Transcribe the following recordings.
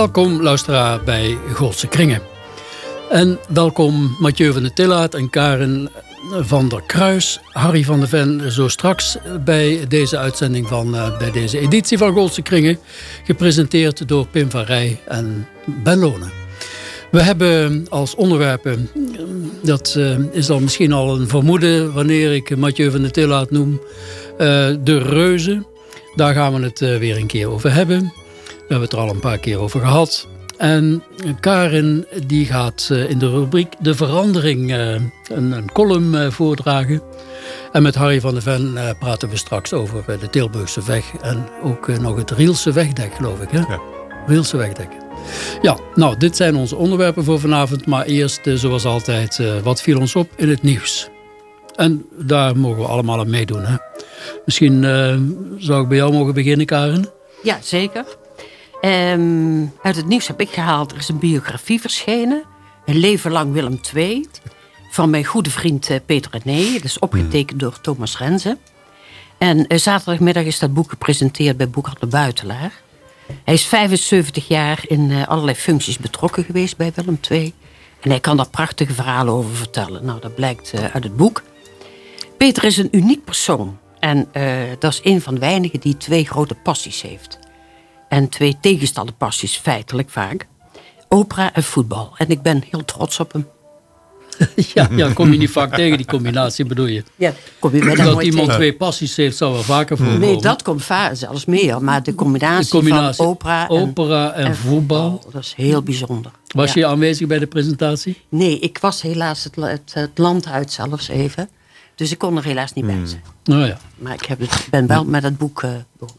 Welkom luisteraar bij Goldse Kringen. En welkom Mathieu van der Tillaert en Karen van der Kruis, Harry van der Ven, zo straks bij deze uitzending van uh, bij deze editie van Goldse Kringen, gepresenteerd door Pim van Rij en Ben Lonen. We hebben als onderwerpen, dat uh, is dan misschien al een vermoeden wanneer ik Mathieu van der Tillaert noem, de reuzen. Daar gaan we het weer een keer over hebben. We hebben het er al een paar keer over gehad. En Karin die gaat eh, in de rubriek De Verandering eh, een, een column eh, voordragen. En met Harry van der Ven praten we straks over de Tilburgse weg. En ook nog het Rielse wegdek, geloof ik. Hè? Ja. Rielse wegdek. Ja, nou, dit zijn onze onderwerpen voor vanavond. Maar eerst, zoals altijd, wat viel ons op in het nieuws? En daar mogen we allemaal aan meedoen. Hè? Misschien zou ik bij jou mogen beginnen, Karin? Ja, zeker. Um, uit het nieuws heb ik gehaald, er is een biografie verschenen. Een leven lang Willem II. Van mijn goede vriend uh, Peter René. Dat is opgetekend door Thomas Renze. En uh, zaterdagmiddag is dat boek gepresenteerd bij Boekhandel Buitelaar. Hij is 75 jaar in uh, allerlei functies betrokken geweest bij Willem II. En hij kan daar prachtige verhalen over vertellen. Nou, dat blijkt uit het boek. Peter is een uniek persoon. En dat is een van de weinigen die twee grote passies heeft en twee tegenstander passies, feitelijk vaak. Opera en voetbal. En ik ben heel trots op hem. ja, ja, kom je niet vaak tegen die combinatie, bedoel je? Ja, kom je Dat iemand twee passies heeft, zou wel vaker voorkomen. Nee, dat komt vaak, zelfs meer. Maar de combinatie, van opera, en, opera en, voetbal. Dat is heel bijzonder. Was je aanwezig bij de presentatie? Nee, ik was helaas het, het, het land uit zelfs even. Dus ik kon er helaas niet bij hmm. zijn. Oh ja. Maar ik heb het, ben wel met het boek, uh,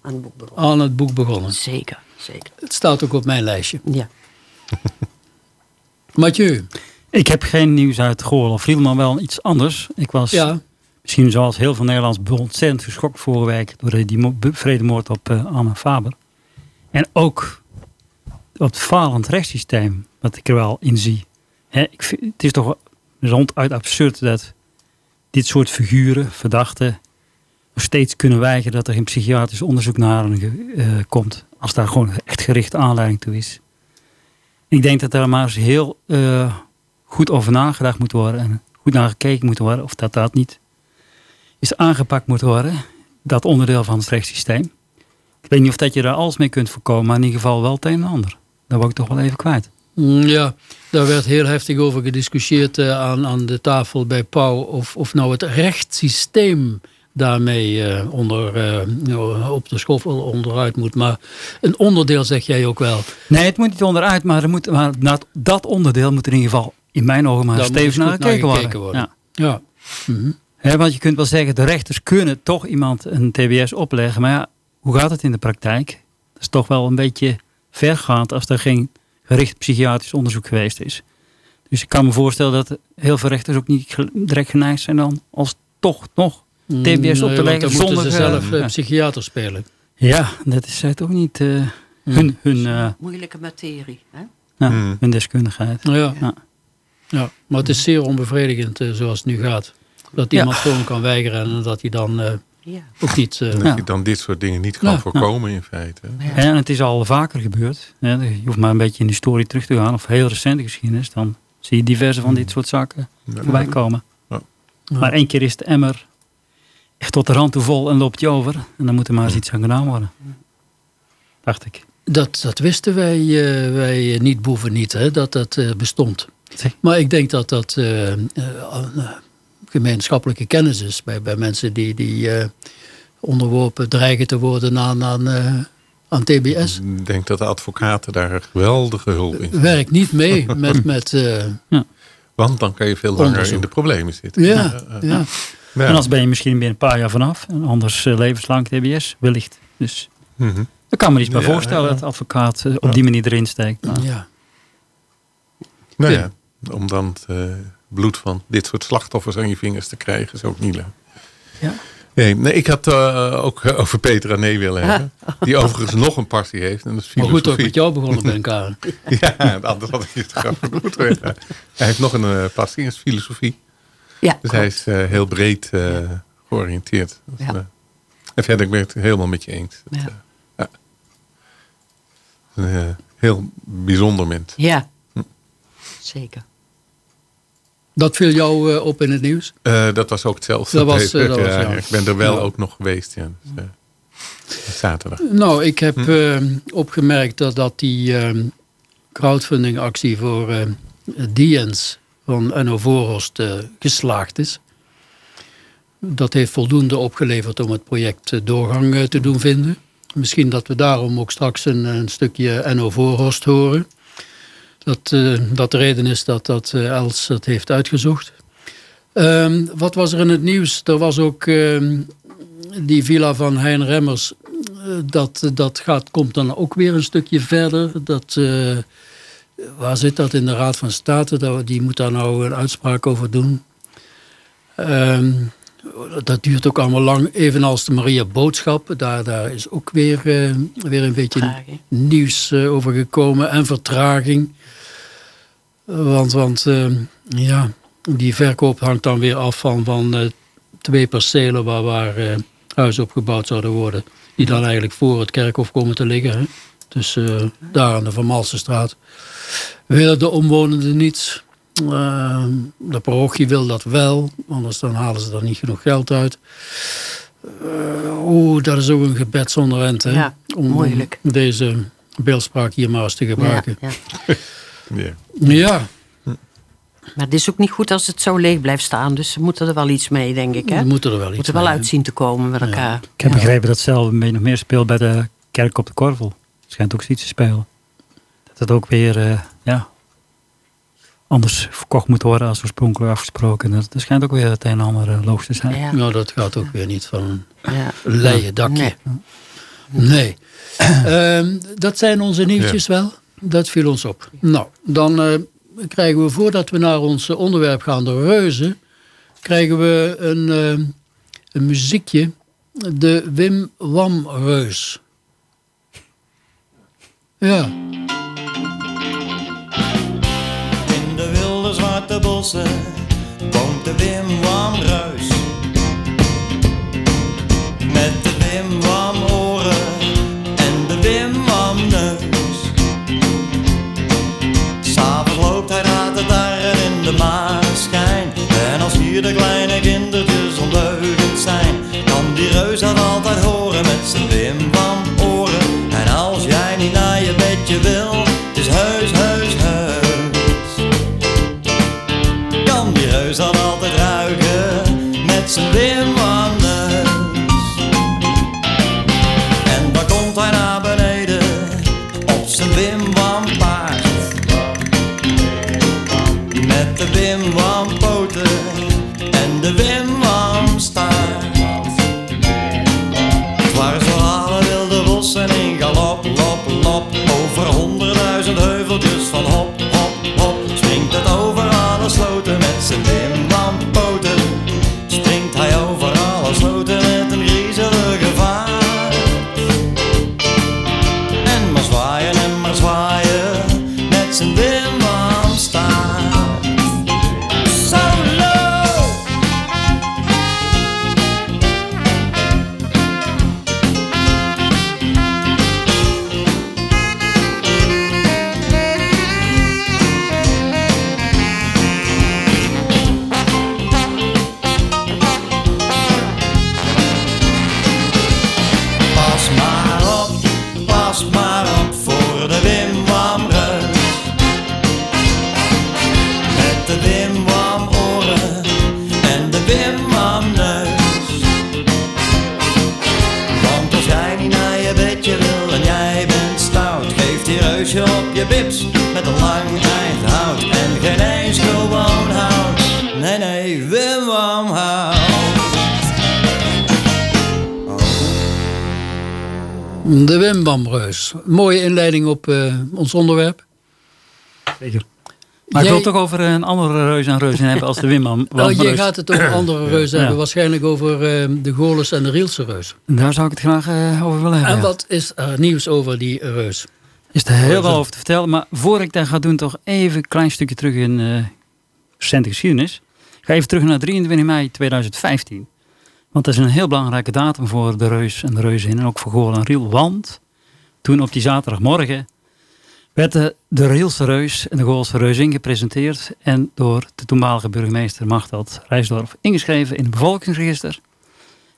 aan het boek begonnen. Aan het boek begonnen. Zeker, zeker. Het staat ook op mijn lijstje. Ja. Mathieu. Ik heb geen nieuws uit Goorl of maar wel iets anders. Ik was ja. misschien zoals heel veel Nederlands ontzettend geschokt vorige week door die vredemoord op uh, Anne Faber. En ook op het falend rechtssysteem, wat ik er wel in zie. ik vind, het is toch ronduit absurd dat dit soort figuren, verdachten, nog steeds kunnen weigeren dat er geen psychiatrisch onderzoek naar uh, komt. Als daar gewoon echt gerichte aanleiding toe is. Ik denk dat daar maar eens heel uh, goed over nagedacht moet worden. En goed naar gekeken moet worden of dat dat niet is aangepakt moet worden. Dat onderdeel van het rechtssysteem. Ik weet niet of dat je daar alles mee kunt voorkomen. Maar in ieder geval wel het een en ander. Dat word ik toch wel even kwijt. Mm, ja, daar werd heel heftig over gediscussieerd uh, aan, aan de tafel bij Pauw. Of, of nou het rechtssysteem daarmee uh, onder, uh, op de schoffel onderuit moet. Maar een onderdeel zeg jij ook wel. Nee, het moet niet onderuit, maar, er moet, maar dat onderdeel moet in ieder geval in mijn ogen maar stevig naar gekeken worden. worden. Ja. ja. Mm -hmm. want je kunt wel zeggen, de rechters kunnen toch iemand een TBS opleggen. Maar ja, hoe gaat het in de praktijk? Dat is toch wel een beetje vergaand als er geen gericht psychiatrisch onderzoek geweest is. Dus ik kan me voorstellen dat heel veel rechters ook niet direct geneigd zijn dan als toch nog mm, TBS op te leggen. Dan zonder ze zelf uh, psychiater spelen. Ja, dat is toch niet uh, hun... hun Moeilijke materie. Hè? Ja, mm. hun deskundigheid. Ja. ja. Ja. maar het is zeer onbevredigend zoals het nu gaat. Dat iemand gewoon kan weigeren en dat hij dan ja. Ook niet, uh, dat je dan dit soort dingen niet kan voorkomen in feite. En het is al vaker gebeurd. Je hoeft maar een beetje in de historie terug te gaan. Of heel recente geschiedenis. Dan zie je diverse van dit soort zaken voorbij komen. Maar één keer is de emmer echt tot de rand toe vol en loopt je over. En dan moet er maar eens iets aan gedaan worden. Dacht ik. Dat, dat wisten wij, uh, wij niet boeven niet, hè, dat dat uh, bestond. Maar ik denk dat dat gemeenschappelijke kennis is bij, bij mensen die, die uh, onderworpen dreigen te worden aan, aan, uh, aan TBS. Ik denk dat de advocaten daar geweldige hulp in Werkt niet mee met... met uh, ja. Want dan kan je veel langer in de problemen zitten. Ja, ja. En anders ben je misschien binnen een paar jaar vanaf. En anders uh, levenslang TBS, wellicht. Dus mm -hmm. daar kan me iets bij voorstellen dat advocaat op die manier erin steekt. Maar. Ja. Nou ja, om dan het bloed van dit soort slachtoffers aan je vingers te krijgen is ook niet leuk. Ja. Nee, nee, ik had uh, ook over Petra Nee willen hebben. Die overigens nog een passie heeft. En dat is filosofie. Maar goed ook met jou begonnen ben, Karen. ja, anders had ik het graag. Hij heeft nog een uh, passie, dat is filosofie. Ja, dus hij is uh, heel breed georiënteerd. Dus, ja. en verder, ik ben het helemaal met je eens. Ja. Dat, een heel bijzonder mens. Ja, hm. zeker. Dat viel jou uh, op in het nieuws? Uh, dat was ook hetzelfde. Dat was, uh, dat was, ja. Ik ben er wel ook nog geweest. Ja. Dus, zaterdag. Nou, ik heb hm. opgemerkt dat, dat die crowdfunding actie voor Diens van Enno Voorhorst geslaagd is. Dat heeft voldoende opgeleverd om het project doorgang te doen vinden. Misschien dat we daarom ook straks een, een stukje Enno Voorhorst horen. Dat, uh, dat de reden is dat, dat uh, Els het heeft uitgezocht. Um, wat was er in het nieuws? Er was ook uh, die villa van Hein Remmers. dat dat gaat, komt dan ook weer een stukje verder. Dat, waar zit dat in de Raad van State? Die moet daar nou een uitspraak over doen. Um, dat duurt ook allemaal lang. Evenals de Maria Boodschap. Daar, daar is ook weer, weer een beetje Vertraging. nieuws over gekomen. En vertraging. Want, want uh, ja, die verkoop hangt dan weer af van, van uh, twee percelen waar, waar uh, huizen opgebouwd zouden worden. Die dan eigenlijk voor het kerkhof komen te liggen. Hè? Dus daar aan de Van Malsenstraat. Willen de omwonenden niet. de parochie wil dat wel, anders dan halen ze er niet genoeg geld uit. Oeh, dat is ook een gebed zonder rente. Ja, om, moeilijk. Om deze beeldspraak hier maar eens te gebruiken. Ja, ja. Ja. ja. Maar het is ook niet goed als het zo leeg blijft staan. Dus ze moeten er wel iets mee, denk ik. Hè? We moeten er wel iets moeten wel mee, uitzien te komen met elkaar. Ik heb begrepen dat zelf nog meer speelt bij de kerk op de Korvel. Het schijnt ook zoiets te spelen. Dat het ook weer uh, ja, anders verkocht moet worden als oorspronkelijk afgesproken. Dat, dat schijnt ook weer het een en ander uh, loos te zijn. Ja. Nou, dat gaat ook weer niet van een Ja. leien dakje. Nee. nee. um, dat zijn onze nieuwtjes wel. Dat viel ons op. Nou, dan uh, krijgen we voordat we naar ons onderwerp gaan, de reuzen, krijgen we een, uh, een muziekje. De Wim Wam Reus. Ja. In de wilde zwarte bossen woont de Wim Wam Reus. Met de Wim Wam oren en de Wim Wam neus. De kleine kindertjes ondeugend zijn, kan die reus dat altijd horen met zijn Wim Wam oren. En als jij niet naar je bedje wil, Op uh, ons onderwerp. Zeker. Maar Jij... ik wil toch over een andere reus en reuzen hebben als de Wim Wam Oh, je gaat het over andere reuzen hebben. Waarschijnlijk over uh, de Goles en de Rielse reus. Daar zou ik het graag uh, over willen hebben. En wat is er nieuws over die reus? Is er heel veel over te vertellen. Maar voor ik dat ga doen, toch even een klein stukje terug in uh, recente geschiedenis. Ik ga even terug naar 23 mei 2015. Want dat is een heel belangrijke datum voor de Reus en de Reuzin. En ook voor Goorl en Riel. Want toen op die zaterdagmorgen werd de, de Rielse Reus en de Goolse Reuzin gepresenteerd. En door de toenmalige burgemeester Machteld Rijsdorf ingeschreven in het bevolkingsregister.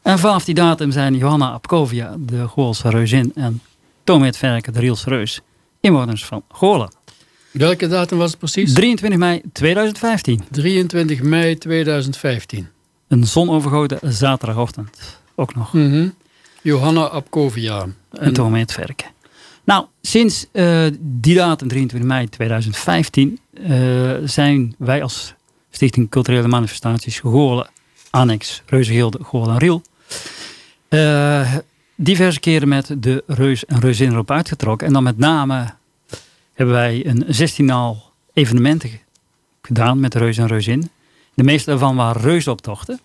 En vanaf die datum zijn Johanna Apkovia, de Goolse Reuzin, en Tomet Verken, de Rielse Reus, inwoners van Goorlen. Welke datum was het precies? 23 mei 2015. 23 mei 2015. Een zonovergoten zaterdagochtend. Ook nog. Mm Johanna Apkovia. En, en het Verken. Nou, sinds uh, die datum, 23 mei 2015, uh, zijn wij als Stichting Culturele Manifestaties Goorlen, Annex, Reuzegilde, Goorlen en Riel, uh, diverse keren met de reus en reuzin erop uitgetrokken. En dan met name hebben wij een 16 evenementen gedaan met reus en reuzin. De meeste daarvan waren reusoptochten.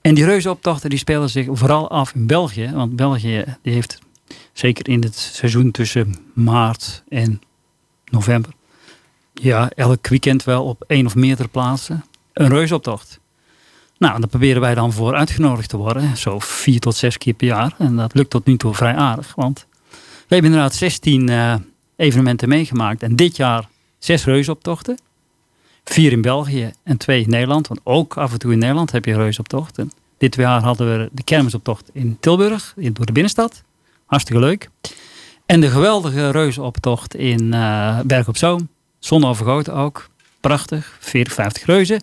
En die reusoptochten die spelen zich vooral af in België. Want België die heeft zeker in het seizoen tussen maart en november... ja, elk weekend wel op één of meerdere plaatsen een reusoptocht. Nou, daar proberen wij dan voor uitgenodigd te worden. Zo vier tot zes keer per jaar. En dat lukt tot nu toe vrij aardig. Want we hebben inderdaad 16 uh, evenementen meegemaakt. En dit jaar zes reusoptochten. Vier in België en twee in Nederland. Want ook af en toe in Nederland heb je reusoptochten. Dit jaar hadden we de kermisoptocht in Tilburg, door de binnenstad. Hartstikke leuk. En de geweldige reusoptocht in uh, Berg op Zoom. Zonovergoten ook. Prachtig. 40, 50 reuzen.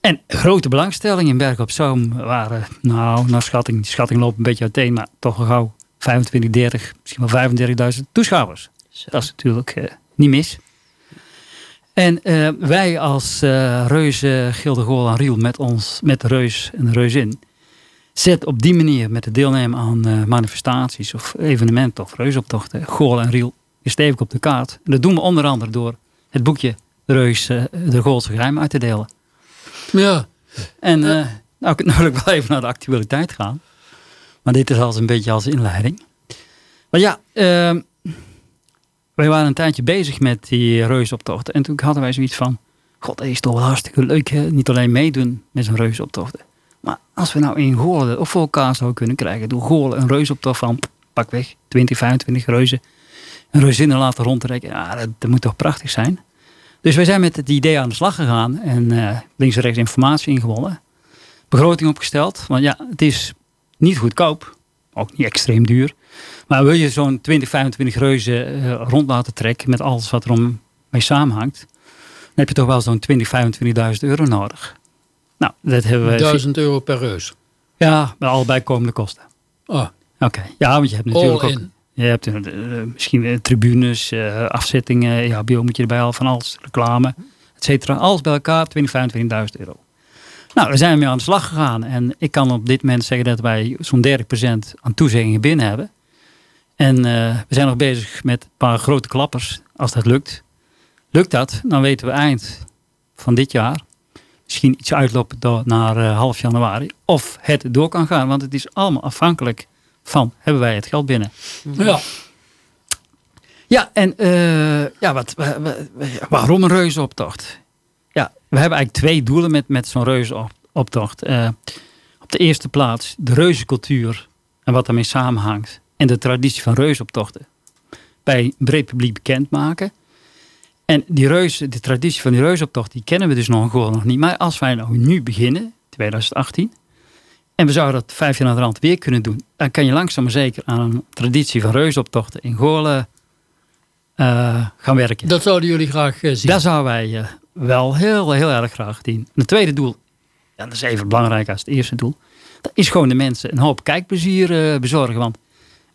En grote belangstelling in Berg op Zoom waren, nou, naar schatting, die schatting loopt een beetje uiteen, maar toch al gauw 25, 30, misschien wel 35.000 toeschouwers. Dat is natuurlijk uh, niet mis. En uh, wij als uh, Reuze Gilde Riel met ons, met de Reus en de Reuzin, zet op die manier met het deelnemen aan manifestaties of evenementen of reusoptochten Gool en Riel is stevig op de kaart. En dat doen we onder andere door het boekje De Reus, de Goolse Geheim uit te delen. Ja. En uh, nou, ik wil wel even naar de actualiteit gaan. Maar dit is als een beetje als inleiding. Maar ja, uh, wij waren een tijdje bezig met die reusoptochten. En toen hadden wij zoiets van... God, dat is toch wel hartstikke leuk. Hè? Niet alleen meedoen met zo'n reusoptochten. Maar als we nou in Goorlen of voor elkaar zouden kunnen krijgen. Door Goorlen een reusoptocht van pak weg 20, 25 reuzen. Een reuzinnen laten rondtrekken. Ja, dat, moet toch prachtig zijn. Dus wij zijn met het idee aan de slag gegaan en uh, links en rechts informatie ingewonnen. Begroting opgesteld, want ja, het is niet goedkoop, ook niet extreem duur. Maar wil je zo'n 20, 25 reuzen uh, rond laten trekken met alles wat er om mee samenhangt, dan heb je toch wel zo'n 20, 25.000 euro nodig. Nou, dat hebben we. 1000 euro per reus? Ja, met allebei komende kosten. Oh. Oké, ja, want je hebt natuurlijk ook. Je hebt uh, misschien tribunes, uh, afzettingen, ja, bio moet je erbij al van alles, reclame, et cetera. Alles bij elkaar 20, 25.000 euro. Nou, daar zijn we mee aan de slag gegaan. En ik kan op dit moment zeggen dat wij zo'n 30% aan toezeggingen binnen hebben. En uh, we zijn nog bezig met een paar grote klappers. Als dat lukt. Lukt dat, dan weten we eind van dit jaar. Misschien iets uitlopen naar half januari. Of het door kan gaan. Want het is allemaal afhankelijk van hebben wij het geld binnen. Ja. Ja, en uh, ja, wat, waarom een reuzenoptocht? Ja, we hebben eigenlijk twee doelen met, met zo'n reuzenoptocht. Uh, op de eerste plaats de reuzencultuur en wat daarmee samenhangt. En de traditie van reuzoptochten bij een breed publiek bekendmaken. En die reuzen, de traditie van die reuzoptocht, die kennen we dus nog nog niet. Maar als wij nou nu beginnen, 2018, en we zouden dat vijf jaar naar de rand weer kunnen doen. Dan kan je langzaam maar zeker aan een traditie van reusoptochten in Goorlen uh, gaan werken. Dat zouden jullie graag uh, zien? Dat zouden wij uh, wel heel, heel erg graag zien. Het tweede doel, ja, dat is even belangrijk als het eerste doel. Dat is gewoon de mensen een hoop kijkplezier bezorgen. Want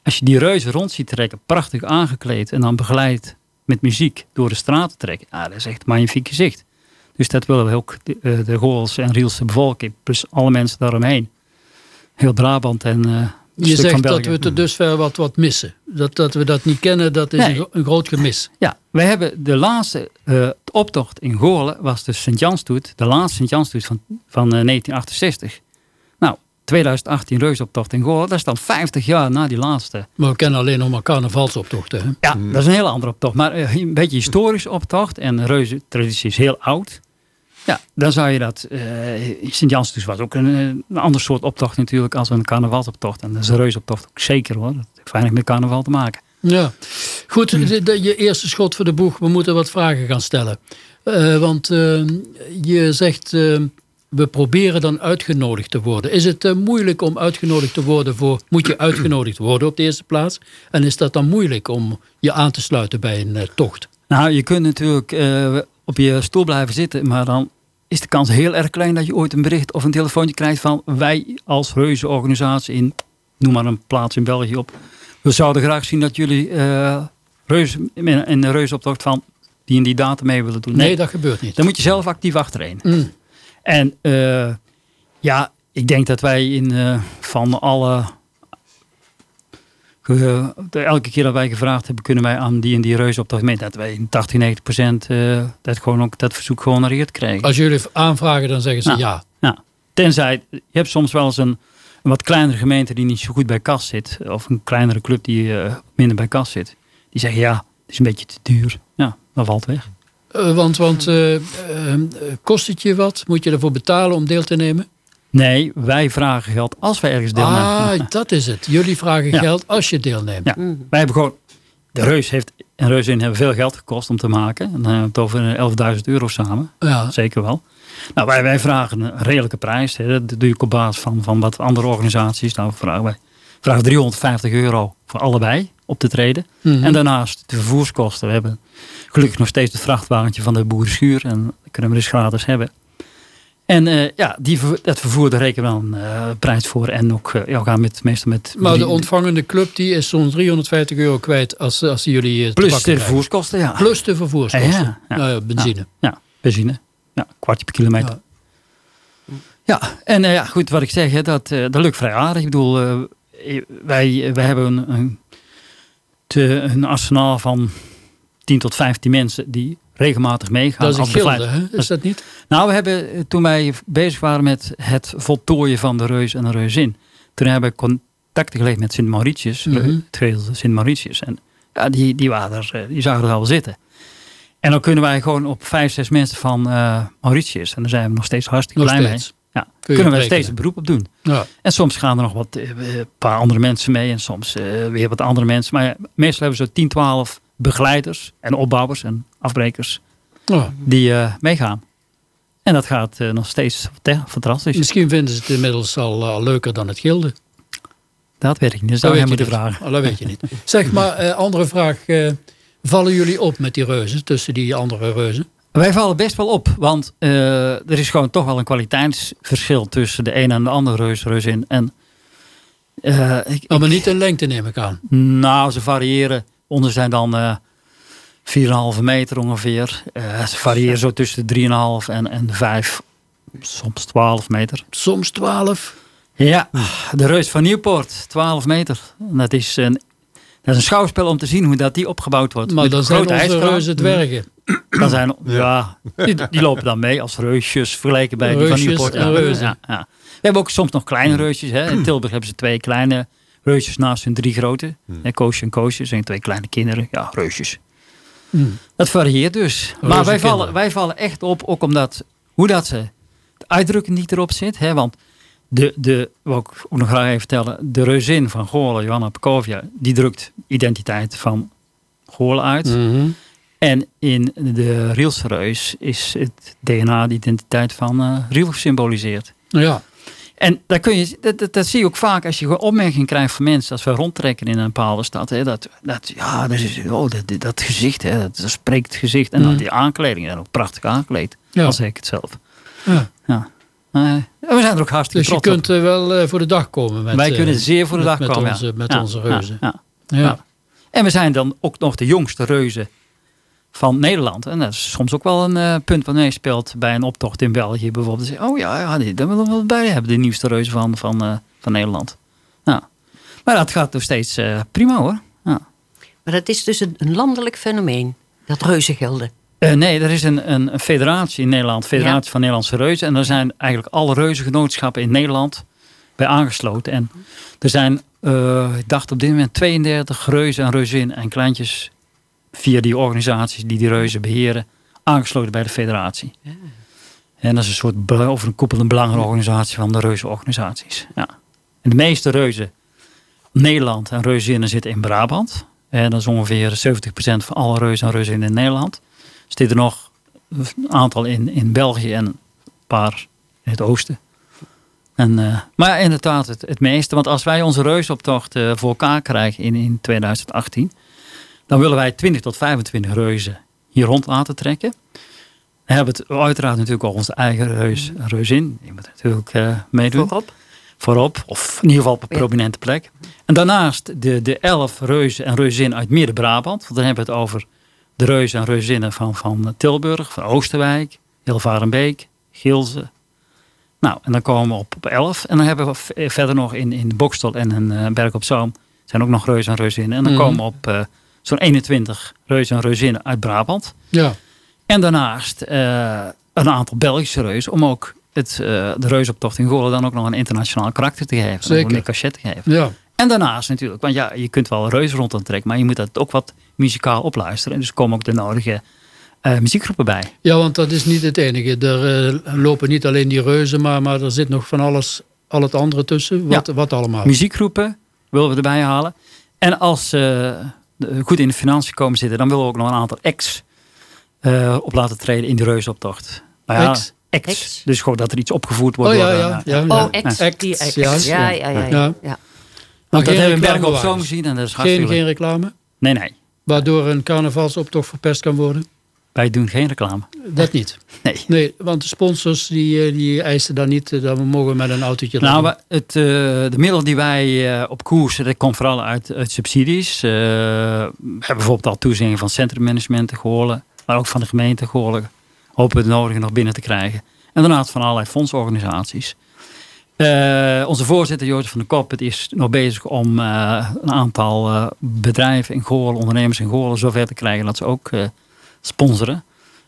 als je die reuzen rond ziet trekken, prachtig aangekleed en dan begeleid met muziek door de straat te trekken. Ja, dat is echt een magnifiek gezicht. Dus dat willen we ook, de, uh, de Goorlse en Rielse bevolking. Plus alle mensen daaromheen. Heel Brabant en uh, Je zegt dat we tot dusver wat, wat missen. Dat, dat we dat niet kennen, dat is een, een, groot gemis. Ja, wij hebben de laatste uh, optocht in Goorlen was de Sint-Janstoet. De laatste Sint-Janstoet van, van 1968. 2018 reusoptocht in Goor. Dat is dan 50 jaar na die laatste. Maar we kennen alleen nog maar carnavalsoptochten. Hè? Ja, dat is een hele andere optocht. Maar eh, een beetje historisch optocht. En reuzentraditie is heel oud. Ja, dan zou je dat... Uh, Sint-Jans dus was ook een, een, ander soort optocht natuurlijk als een carnavalsoptocht. En dat is een reusoptocht ook zeker hoor. Dat heeft weinig met carnaval te maken. Ja, goed. je eerste schot voor de boeg. We moeten wat vragen gaan stellen. Uh, want je zegt we proberen dan uitgenodigd te worden. Is het uh, moeilijk om uitgenodigd te worden voor... Moet je uitgenodigd worden op de eerste plaats? En is dat dan moeilijk om je aan te sluiten bij een uh, tocht? Nou, je kunt natuurlijk uh, op je stoel blijven zitten... maar dan is de kans heel erg klein dat je ooit een bericht of een telefoontje krijgt... van wij als reuzenorganisatie in... noem maar een plaats in België op... we zouden graag zien dat jullie reuze, in de reuzenoptocht van... die en die datum mee willen doen. Nee, nee, dat gebeurt niet. Dan moet je zelf actief achtereen. Mm. En uh, ja, ik denk dat wij in, uh, van alle... Uh, elke keer dat wij gevraagd hebben, kunnen wij aan die en die reus op dat moment dat wij in 80, 90 procent dat, gewoon ook, dat verzoek gehonoreerd krijgen. Als jullie aanvragen, dan zeggen ze nou, ja. ja. Tenzij, je hebt soms wel eens een, een, wat kleinere gemeente die niet zo goed bij kas zit. Of een kleinere club die minder bij kas zit. Die zeggen ja, het is een beetje te duur. Ja, dan valt weg. Uh, want want uh, uh, kost het je wat? Moet je ervoor betalen om deel te nemen? Nee, wij vragen geld als wij ergens deelnemen. Ah, dat is het. Jullie vragen ja. geld als je deelneemt. Ja. Mm. Wij hebben gewoon... De Reus heeft... En Reus in hebben veel geld gekost om te maken. En dan hebben we het over 11.000 euro samen. Ja. Zeker wel. Nou, wij, wij vragen een redelijke prijs. Hè. Dat doe je op basis van, van wat andere organisaties. Nou, vragen wij vragen 350 euro voor allebei op te treden. Mm -hmm. En daarnaast de vervoerskosten. We hebben gelukkig nog steeds het vrachtwagentje van de boerenschuur. En dat kunnen we dus gratis hebben. En uh, ja, die, dat vervoer, daar rekenen we een uh, prijs voor. En ook, uh, ja, gaan met, meestal met... Maar de ontvangende club die is zo'n 350 euro kwijt als, als jullie Plus de vervoerskosten, ja. Plus de vervoerskosten. Ja, ja. Nou ja, benzine. Ja, ja, benzine. Ja, kwartje per kilometer. Ja, en ja, goed, wat ik zeg, hè, dat, dat lukt vrij aardig. Ik bedoel, wij, wij hebben een, een, te, een arsenaal van 10 tot 15 mensen die regelmatig meegaan. Dat is een gilde, hè? Is dat niet? Nou, we hebben toen wij bezig waren met het voltooien van de reus en de reuzin. Toen hebben we contacten gelegd met Sint Mauritius, mm -hmm. het geheel Sint Mauritius. En ja, die, die, waren er, die zagen er al zitten. En dan kunnen wij gewoon op vijf, zes mensen van uh, Mauritius, en daar zijn we nog steeds hartstikke nog blij steeds. mee. Ja, kunnen we steeds een beroep op doen. Ja. En soms gaan er nog wat, een paar andere mensen mee en soms uh, weer wat andere mensen. Maar meestal hebben we zo 10, 12 begeleiders en opbouwers en afbrekers ja. die uh, meegaan. En dat gaat nog steeds fantastisch. Misschien vinden ze het inmiddels al, leuker dan het gilde. Dat weet ik niet. Dat zou je moeten vragen. Dat weet je niet. zeg maar, andere vraag. vallen jullie op met die reuzen, tussen die andere reuzen? Wij vallen best wel op, want er is gewoon toch wel een kwaliteitsverschil tussen de een en de andere reus, reuzin. En, ik, oh, maar niet in lengte neem ik aan. Nou, ze variëren. Onder zijn dan uh, 4,5 meter ongeveer. Ze variëren zo tussen de 3,5 en, en 5, soms 12 meter. Soms 12? Ja, de reus van Nieuwpoort, 12 meter. Dat is een, dat is een schouwspel om te zien hoe dat die opgebouwd wordt. Maar dan zijn onze reuzen dwergen. Dan zijn, ja, die, die, lopen dan mee als reusjes vergeleken bij reusjes die van Nieuwpoort. Ja, reuzen. Ja, ja. We hebben ook soms nog kleine reusjes. Hè. In Tilburg hebben ze twee kleine reusjes naast hun drie grote. Hmm. Koosje en Koosje zijn twee kleine kinderen. Ja, reusjes. Hmm. Dat varieert dus. maar wij vallen, wij vallen echt op, ook omdat hoe dat ze de uitdrukking niet erop zit. Hè, want de, de, wil ik ook nog graag even vertellen, de reuzin van Goorlen, Johanna Pekovia, die drukt identiteit van Goorlen uit. Mm -hmm. En in de Rielse reus is het DNA de identiteit van uh, Riel gesymboliseerd. Ja. En daar kun je, dat, dat, dat, zie je ook vaak als je gewoon opmerkingen krijgt van mensen als we rondtrekken in een bepaalde stad. Hè, dat, dat, ja, dat, is, oh, dat, dat gezicht, hè, dat, dat spreekt gezicht. En dan Mm. die aankleding, en ook prachtig aangekleed. Ja. Al zeg ik het zelf. Ja. Ja. Uh, we zijn er ook hartstikke Dus je trots kunt uh, wel uh, voor de dag komen met Wij kunnen zeer voor de met, dag met komen. Onze, ja. met ja. onze reuzen. Ja. Ja. Ja. En we zijn dan ook nog de jongste reuzen van Nederland. En dat is soms ook wel een uh, punt wat meespeelt bij een optocht in België. Bijvoorbeeld, oh ja, ja daar willen we wel bij hebben, de nieuwste reuzen van, van, uh, van Nederland. Nou, maar dat gaat nog steeds uh, prima hoor. Ja. Maar dat is dus een, een landelijk fenomeen, dat reuzengilde. nee, er is een, een, een, federatie in Nederland, Federatie ja. van Nederlandse Reuzen. En daar zijn eigenlijk alle reuzengenootschappen in Nederland bij aangesloten. En er zijn, ik dacht op dit moment 32 reuzen en reuzin en kleintjes via die organisaties die die reuzen beheren, aangesloten bij de federatie. Ja. En dat is een soort overkoepelende belangenorganisatie van de reuzenorganisaties. Ja. En de meeste reuzen, Nederland en reuzinnen zitten in Brabant. En dat is ongeveer 70% van alle reuzen en reuzinnen in Nederland. Er zitten nog een aantal in, in België en een paar in het oosten. En, uh, maar inderdaad, het, het meeste. Want als wij onze reusoptocht uh, voor elkaar krijgen in, in 2018 dan willen wij 20 tot 25 reuzen hier rond laten trekken. We hebben het uiteraard natuurlijk al onze eigen reus, reuzin. Die moet natuurlijk uh, meedoen. Voorop. Voorop, of in ieder geval op een prominente plek. En daarnaast de, de elf reuzen en reuzin uit Midden-Brabant. Want dan hebben we het over de reuzen en reuzinnen van, van Tilburg, van Oosterwijk, Hilvarenbeek, Gilze. Nou, en dan komen we op, op 11. En dan hebben we verder nog in, in Bokstel en in uh, Berg op Zoom zijn ook nog reuzen en reuzinnen. En dan mm komen we op uh, zo'n 21 reuzen en reuzinnen uit Brabant. Ja. En daarnaast uh, een aantal Belgische reuzen, om ook het, de reusoptocht in Goorlen dan ook nog een internationaal karakter te geven. Zeker. Een cachet te geven. Ja. En daarnaast natuurlijk, want ja, je kunt wel reuzen rond trekken, maar je moet dat ook wat muzikaal opluisteren. En dus komen ook de nodige uh, muziekgroepen bij. Ja, want dat is niet het enige. Er lopen niet alleen die reuzen, maar, maar er zit nog van alles, al het andere tussen. Wat, ja. wat allemaal. Muziekgroepen willen we erbij halen. En als goed in de financiën komen zitten, dan willen we ook nog een aantal ex uh, op laten treden in de reuzoptocht. Nou ja, ex. ex. Dus gewoon dat er iets opgevoerd wordt. Oh ja, door, ja, ja, ja. Oh, ex. ex. Die ex. Ja, ja, ja. ja, ja, ja. Want dat hebben we in Bergen op Zoom gezien. En dat is geen, geen reclame? Nee, nee. Waardoor een carnavalsoptocht verpest kan worden? Wij doen geen reclame. Dat niet? Nee. Nee, want de sponsors die, die eisen dan niet dat we mogen met een autootje Nou, het, uh, de middelen die wij uh, op koers, dat komt vooral uit, uit subsidies. Uh, we hebben bijvoorbeeld al toezeggingen van centrummanagement gehoord, maar ook van de gemeente gehoord. Hopen we het nodige nog binnen te krijgen. En daarnaast van allerlei fondsorganisaties. Onze voorzitter Jozef van der Kop het is nog bezig om een aantal bedrijven in Goorlen, ondernemers in Goorlen, zover te krijgen dat ze ook sponsoren.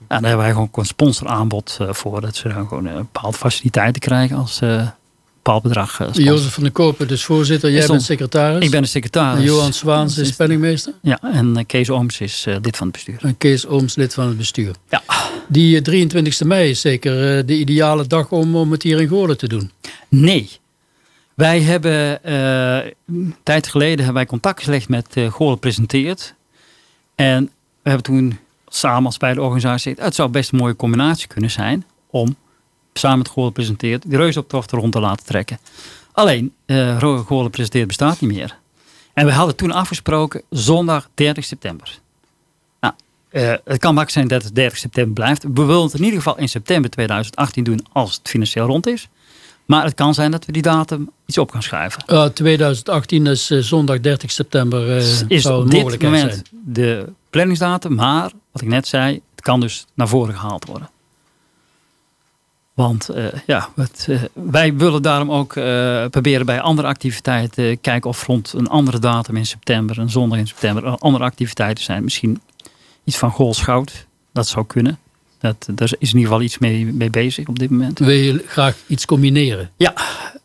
En daar hebben wij gewoon een sponsoraanbod voor. Dat ze dan gewoon uh, bepaalde faciliteiten krijgen als bepaald bedrag. Uh, Jozef van der Koper, dus voorzitter. Jij bent secretaris. Ik ben de secretaris. En Johan Zwaans is penningmeester. Ja, en Kees Ooms is lid van het bestuur. En Kees Ooms lid van het bestuur. Ja. Die 23 mei is zeker de ideale dag om, om het hier in Goorlen te doen. Nee. Wij hebben een tijd geleden hebben wij contact gelegd met uh, Goorlen Presenteert. En we hebben toen samen als bij de organisatie. Het zou best een mooie combinatie kunnen zijn om samen met Goorlen presenteert die reusoptocht rond te laten trekken. Alleen, uh, Goorlen presenteert bestaat niet meer. En we hadden toen afgesproken zondag 30 september. Nou, uh, het kan makkelijk zijn dat het 30 september blijft. We willen het in ieder geval in september 2018 doen als het financieel rond is. Maar het kan zijn dat we die datum iets op gaan schuiven. Uh, 2018 is uh, zondag 30 september. Uh, is zou dit moment zijn. de planningsdatum. Maar wat ik net zei, het kan dus naar voren gehaald worden. Want uh, ja, het, wij willen daarom ook proberen bij andere activiteiten kijken of rond een andere datum in september, een zondag in september, andere activiteiten zijn. Misschien iets van Goolschout, dat zou kunnen. Dat, daar is in ieder geval iets mee, mee bezig op dit moment. Wil je graag iets combineren? Ja,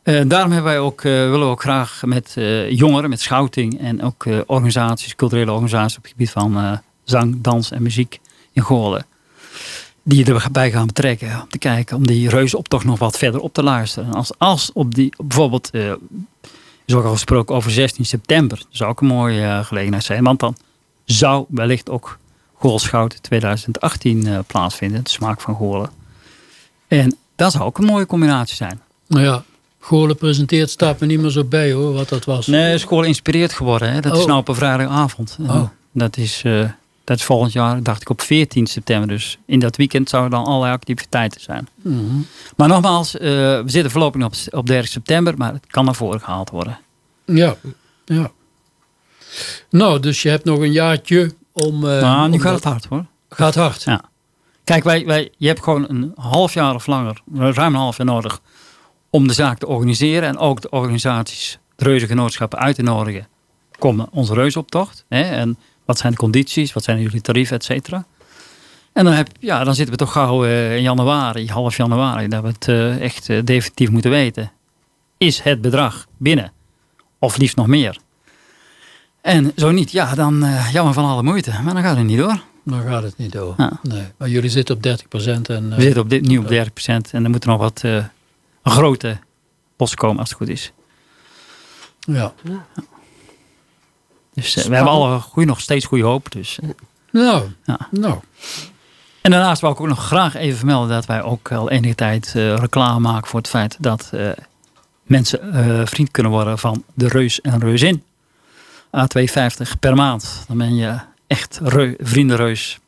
daarom hebben wij ook, willen we ook graag met jongeren, met schouting en ook organisaties, culturele organisaties op het gebied van zang, dans en muziek in Goorlen. Die erbij gaan betrekken om te kijken, om die reuzenoptocht nog wat verder op te luisteren. Als, als op die, bijvoorbeeld, er is ook al gesproken over 16 september. Dat zou ook een mooie gelegenheid zijn, want dan zou wellicht ook Goorlschout 2018 uh, plaatsvinden. De smaak van Goorlen. En dat zou ook een mooie combinatie zijn. Nou ja, Goorlen presenteert staat me niet meer zo bij hoor, wat dat was. Nee, is Goorlen inspireerd geworden. Hè? Dat oh. is nou op een vrijdagavond. Oh. Dat, is, uh, dat is volgend jaar, dacht ik, op 14 september. Dus in dat weekend zouden dan allerlei activiteiten zijn. Mm -hmm. Maar nogmaals, uh, we zitten voorlopig op, op 30 september, maar het kan naar voren gehaald worden. Ja, ja. Nou, dus je hebt nog een jaartje om... Uh, nou, nu om gaat het hard hoor. Gaat hard. Ja. Kijk, wij, wij, je hebt gewoon een half jaar of langer, ruim een half jaar nodig om de zaak te organiseren. En ook de organisaties, de reuzengenotschappen uit te nodigen. Komen onze reusoptocht. Hè, en wat zijn de condities, wat zijn jullie tarieven, et cetera. En dan, heb, ja, dan zitten we toch gauw uh, in januari, half januari, dat we het uh, echt uh, definitief moeten weten. Is het bedrag binnen? Of liefst nog meer? En zo niet, ja, dan jammer van alle moeite. Maar dan gaat het niet door. Dan gaat het niet door. Ja. Nee. Maar jullie zitten op 30% En, we zitten op dit, nu op 30% En er moeten nog wat grote posten komen als het goed is. Ja. Dus we hebben alle goede, nog steeds goede hoop. Dus. Nou, ja. nou. En daarnaast wil ik ook nog graag even vermelden dat wij ook al enige tijd uh, reclame maken voor het feit dat uh, mensen uh, vriend kunnen worden van de Reus en Reusin. A250 per maand. Dan ben je echt reu, vriendenreus.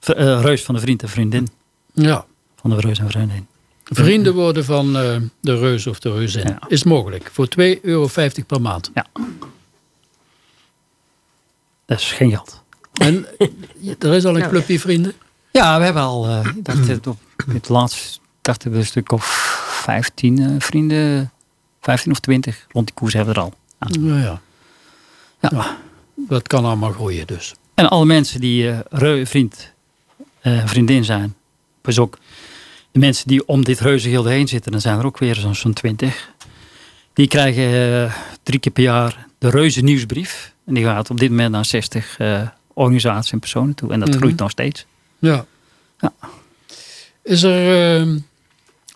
reus van de vriend en vriendin. Ja. Van de reus en vriendin. Vrienden worden van de reus of de reuzin. Ja. Is mogelijk. Voor 2,50 euro per maand. Ja. Dat is geen geld. En er is al een clubje vrienden? Ja, we hebben al, uh, ik dacht, op het laatst dachten we een stuk of 15 uh, vrienden, 15 of 20 rond die koers hebben we er al. Ja, ja. ja. ja. dat kan allemaal groeien dus. En alle mensen die uh, vriend, vriendin zijn, dus ook de mensen die om dit reuzengilde heen zitten, dan zijn er ook weer zo'n zo 20. Die krijgen drie keer per jaar de reuze nieuwsbrief. En die gaat op dit moment naar 60 organisaties en personen toe. En dat mhm. groeit nog steeds. Ja. ja. Is er uh,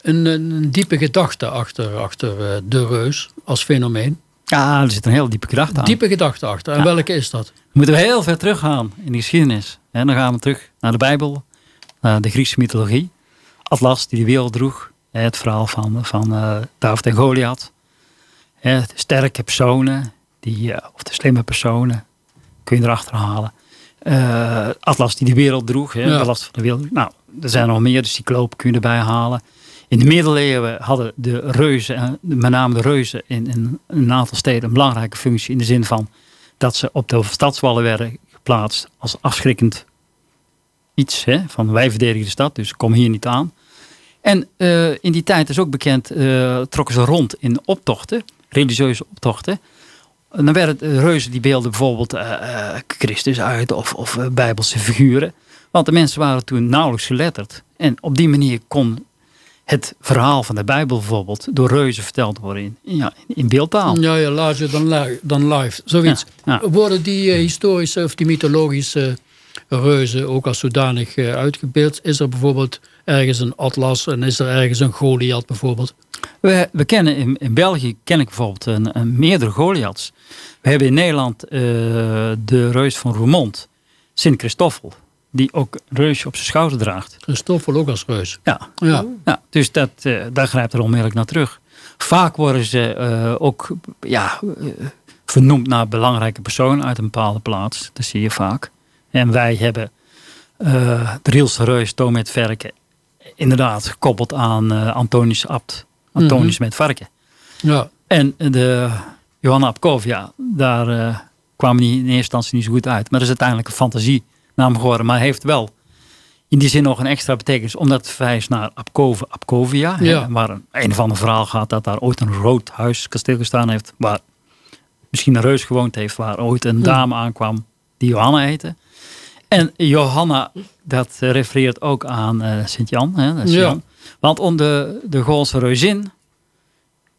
een, een, diepe gedachte achter, achter uh, de reus als fenomeen? Ja, er zit een heel diepe gedachte aan. Diepe gedachte achter. En welke is dat? moeten we heel ver teruggaan in de geschiedenis. En dan gaan we terug naar de Bijbel, naar de Griekse mythologie. Atlas die de wereld droeg. Het verhaal van, van uh, David en Goliath. Sterke personen, die, of de slimme personen, kun je erachter halen. Uh, Atlas die de wereld droeg, hè, de last van de wereld. Nou, er zijn nog meer, de cyclopen kun je erbij halen. In de middeleeuwen hadden de reuzen, met name de reuzen in, in, een aantal steden, een belangrijke functie in de zin van dat ze op de stadswallen werden geplaatst als afschrikkend iets. Hè, van wij verdedigen de stad, dus kom hier niet aan. En uh, in die tijd is ook bekend, uh, trokken ze rond in optochten, religieuze optochten dan werden reuzen die beelden bijvoorbeeld uh, Christus uit of, of uh, bijbelse figuren. Want de mensen waren toen nauwelijks geletterd. En op die manier kon het verhaal van de Bijbel bijvoorbeeld door reuzen verteld worden in, ja, in beeldtaal. Ja, ja larger dan, dan live. Zoiets. Worden die historische of die mythologische reuzen ook als zodanig uitgebeeld? Is er bijvoorbeeld ergens een atlas en is er ergens een Goliath bijvoorbeeld? We, we kennen in, in België ken ik bijvoorbeeld een, een meerdere Goliaths. We hebben in Nederland uh, de reus van Roermond, Sint Christoffel. Die ook reusje op zijn schouder draagt. Christoffel ook als reus? Ja. ja. ja dus dat, uh, daar grijpt er onmiddellijk naar terug. Vaak worden ze uh, ook ja, vernoemd naar belangrijke personen uit een bepaalde plaats. Dat zie je vaak. En wij hebben de Rielse reus Tomet Verken inderdaad gekoppeld aan Antonius Abt Antonius mhm. met varken. Ja. En de Johanna Apkov, ja, daar uh, kwamen die in eerste instantie niet zo goed uit. Maar dat is uiteindelijk een fantasienaam geworden. Maar heeft wel in die zin nog een extra betekenis. Omdat het verwijst naar Apkove, Apkovia. Ja. waar een, een of ander verhaal gaat dat daar ooit een rood huis kasteel gestaan heeft. Waar misschien een reus gewoond heeft. Waar ooit een dame aankwam die Johanna heette. En Johanna, dat refereert ook aan uh, Sint-Jan. Ja. Jan. Want om de, de Goolse reuzin,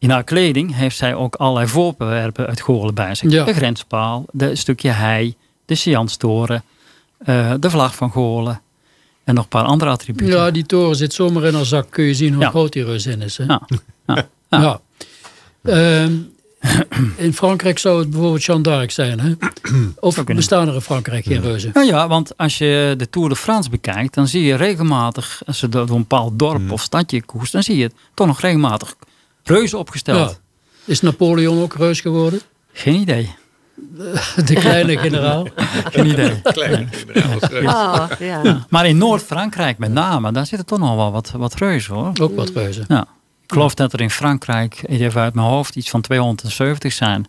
in haar kleding, heeft zij ook allerlei voorwerpen uit Goorlen bij zich. De grenspaal, de stukje hei, de Sianstoren, uh, de vlag van Goorlen. En nog een paar andere attributen. Ja, die toren zit zomaar in haar zak. Kun je zien hoe groot die reuzin is. Hè? Ja. ja. ja. Ehm, in Frankrijk zou het bijvoorbeeld Jeanne d'Arc zijn. Hè? Of bestaan er in Frankrijk geen reuzen? Nou ja, want als je de Tour de France bekijkt, dan zie je regelmatig, als je door een bepaald dorp mm. of stadje koest, dan zie je toch nog regelmatig reuzen opgesteld. Is Napoleon ook reus geworden? Geen idee. De kleine generaal? Geen idee. Kleine generaal. Oh, ja. Maar in Noord-Frankrijk met name, daar zitten toch nog wel wat, wat reuzen hoor. Ook wat reuzen. Ja. Ik geloof dat er in Frankrijk, even uit mijn hoofd, iets van 270 zijn.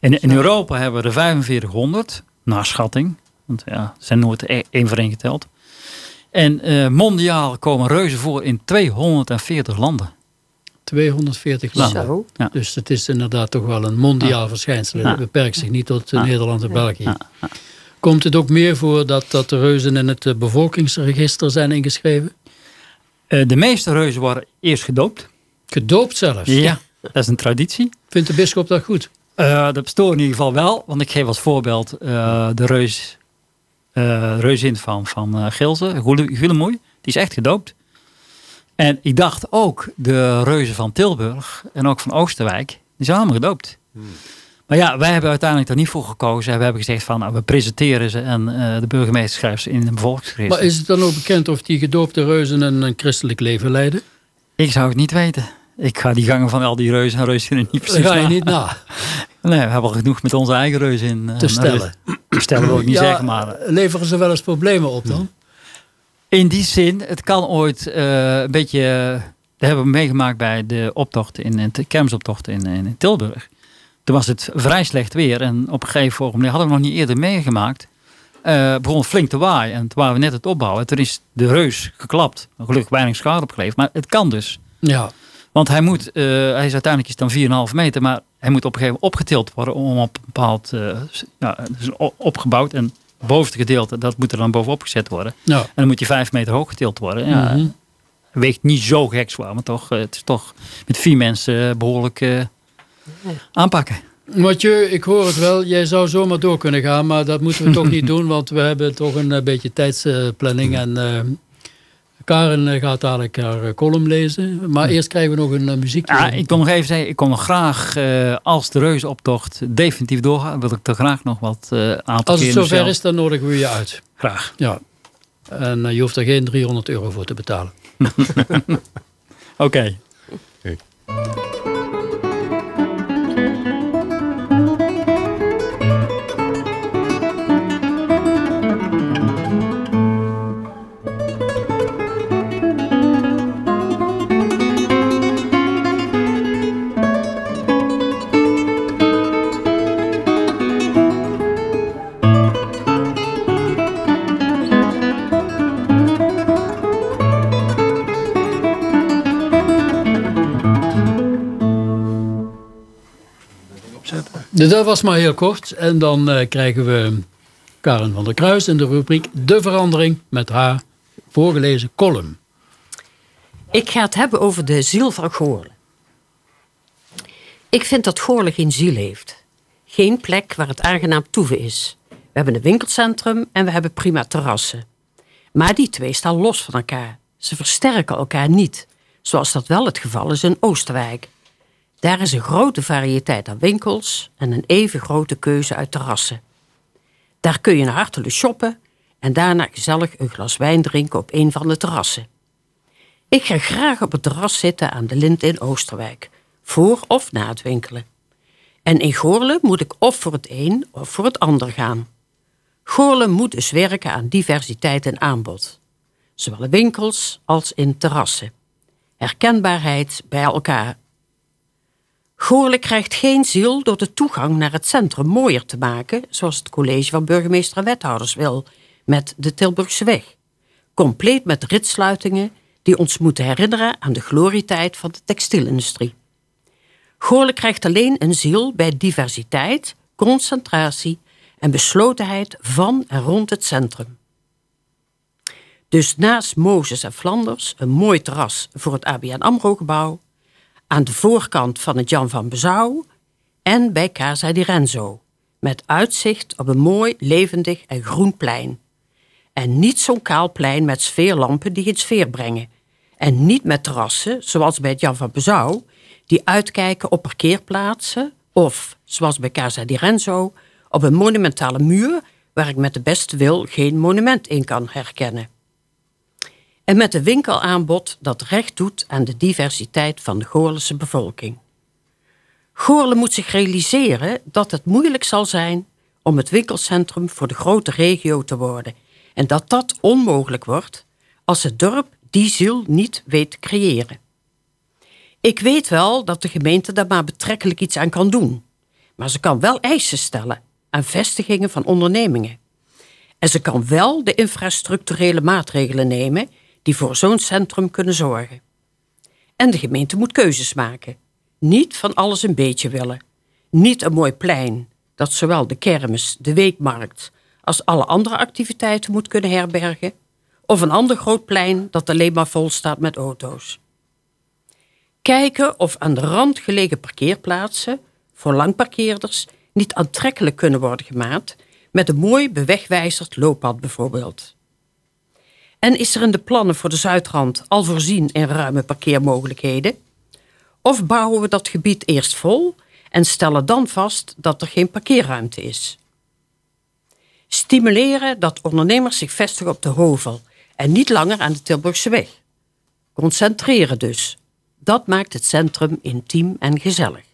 En in Europa hebben we er 4500, naar schatting. Want ja, ze zijn nooit e- één voor één geteld. En uh, mondiaal komen reuzen voor in 240 landen. 240 landen. Ja. Dus het is inderdaad toch wel een mondiaal verschijnsel. Het beperkt zich niet tot Nederland en België. Komt het ook meer voor dat, dat de reuzen in het bevolkingsregister zijn ingeschreven? de meeste reuzen worden eerst gedoopt. Gedoopt zelfs? Ja, dat is een traditie. Vindt de bisschop dat goed? Uh, dat bestoor in ieder geval wel. Want ik geef als voorbeeld uh, de reus, uh, reuzin van, van uh, Gilze, Gulemoei. Die is echt gedoopt. En ik dacht ook de reuzen van Tilburg en ook van Oosterwijk. Die zijn allemaal gedoopt. Hmm. Maar ja, wij hebben uiteindelijk daar niet voor gekozen. We hebben gezegd van nou, we presenteren ze en de burgemeester schrijft ze in een bevolkingsregister. Maar is het dan ook bekend of die gedoopte reuzen een, een christelijk leven leiden? Ik zou het niet weten. Ik ga die gangen van al die reuzen en reuzen niet precies ga je niet na. Nee, we hebben al genoeg met onze eigen reuzen in. Te stellen. Te stellen wil ik niet zeggen, maar... Eh, leveren ze wel eens problemen op dan? In die zin, het kan ooit uh, een beetje... dat hebben we meegemaakt bij de optocht in, de kermisoptocht in, in Tilburg. Toen was het vrij slecht weer en op een gegeven moment, hadden we nog niet eerder meegemaakt, uh, begon flink te waaien. En toen waren we net het opbouwen. Toen is de reus geklapt. Gelukkig weinig schade opgeleverd, maar het kan dus. Ja. Want hij moet, uh, hij is uiteindelijk is dan 4,5 meter, maar hij moet op een gegeven moment opgetild worden om op een bepaald, uh, ja, dus opgebouwd en bovenste gedeelte, dat moet er dan bovenop gezet worden. Ja. En dan moet je 5 meter hoog getild worden. Ja, mm Weegt niet zo gek zwaar, maar toch, het is toch met vier mensen behoorlijk uh, aanpakken. Mathieu, ik hoor het wel. Jij zou zomaar door kunnen gaan, maar dat moeten we toch niet doen, want we hebben toch een beetje tijdsplanning en Karen eh, gaat dadelijk haar eh, column lezen. Maar eerst krijgen we nog een uh, muziekje. Ja, ik wil nog even zeggen, ik kom nog graag als de reusoptocht definitief doorgaat, wil ik er graag nog wat uh, aantal Als het zover is, dan nodigen we je uit. Graag. Ja. En je hoeft er geen 300 euro voor te betalen. Oké. Dat was maar heel kort. En dan uh, krijgen we Karen van der Kruis in de rubriek De Verandering met haar voorgelezen column. Ik ga het hebben over de ziel van Goorlen. Ik vind dat Goorlen geen ziel heeft. Geen plek waar het aangenaam toeven is. We hebben een winkelcentrum en we hebben prima terrassen. Maar die twee staan los van elkaar. Ze versterken elkaar niet, zoals dat wel het geval is in Oosterwijk. Daar is een grote variëteit aan winkels en een even grote keuze uit terrassen. Daar kun je naar hartelijk shoppen en daarna gezellig een glas wijn drinken op een van de terrassen. Ik ga graag op het terras zitten aan de Lint in Oosterwijk, voor of na het winkelen. En in Goorlen moet ik of voor het een of voor het ander gaan. Goorlen moet dus werken aan diversiteit en aanbod, zowel in winkels als in terrassen. Herkenbaarheid bij elkaar Goorle krijgt geen ziel door de toegang naar het centrum mooier te maken, zoals het college van burgemeester en wethouders wil, met de Tilburgse weg. Compleet met ritsluitingen die ons moeten herinneren aan de glorietijd van de textielindustrie. Goorle krijgt alleen een ziel bij diversiteit, concentratie en beslotenheid van en rond het centrum. Dus naast Mozes en Flanders een mooi terras voor het ABN AMRO-gebouw, aan de voorkant van het Jan van Bezouw en bij Casa di Renzo, met uitzicht op een mooi, levendig en groen plein. En niet zo'n kaal plein met sfeerlampen die het sfeer brengen. En niet met terrassen, zoals bij het Jan van Bezouw, die uitkijken op parkeerplaatsen of, zoals bij Casa di Renzo, op een monumentale muur waar ik met de beste wil geen monument in kan herkennen en met een winkelaanbod dat recht doet aan de diversiteit van de Goorlense bevolking. Goorlen moet zich realiseren dat het moeilijk zal zijn om het winkelcentrum voor de grote regio te worden en dat dat onmogelijk wordt als het dorp die ziel niet weet te creëren. Ik weet wel dat de gemeente daar maar betrekkelijk iets aan kan doen, maar ze kan wel eisen stellen aan vestigingen van ondernemingen. En ze kan wel de infrastructurele maatregelen nemen die voor zo'n centrum kunnen zorgen. En de gemeente moet keuzes maken. Niet van alles een beetje willen. Niet een mooi plein dat zowel de kermis, de weekmarkt als alle andere activiteiten moet kunnen herbergen. Of een ander groot plein dat alleen maar vol staat met auto's. Kijken of aan de rand gelegen parkeerplaatsen voor langparkeerders niet aantrekkelijk kunnen worden gemaakt met een mooi bewegwijzerd looppad bijvoorbeeld. En is er in de plannen voor de Zuidrand al voorzien in ruime parkeermogelijkheden? Of bouwen we dat gebied eerst vol en stellen dan vast dat er geen parkeerruimte is? Stimuleren dat ondernemers zich vestigen op de Hovel en niet langer aan de Tilburgse weg. Concentreren dus. Dat maakt het centrum intiem en gezellig.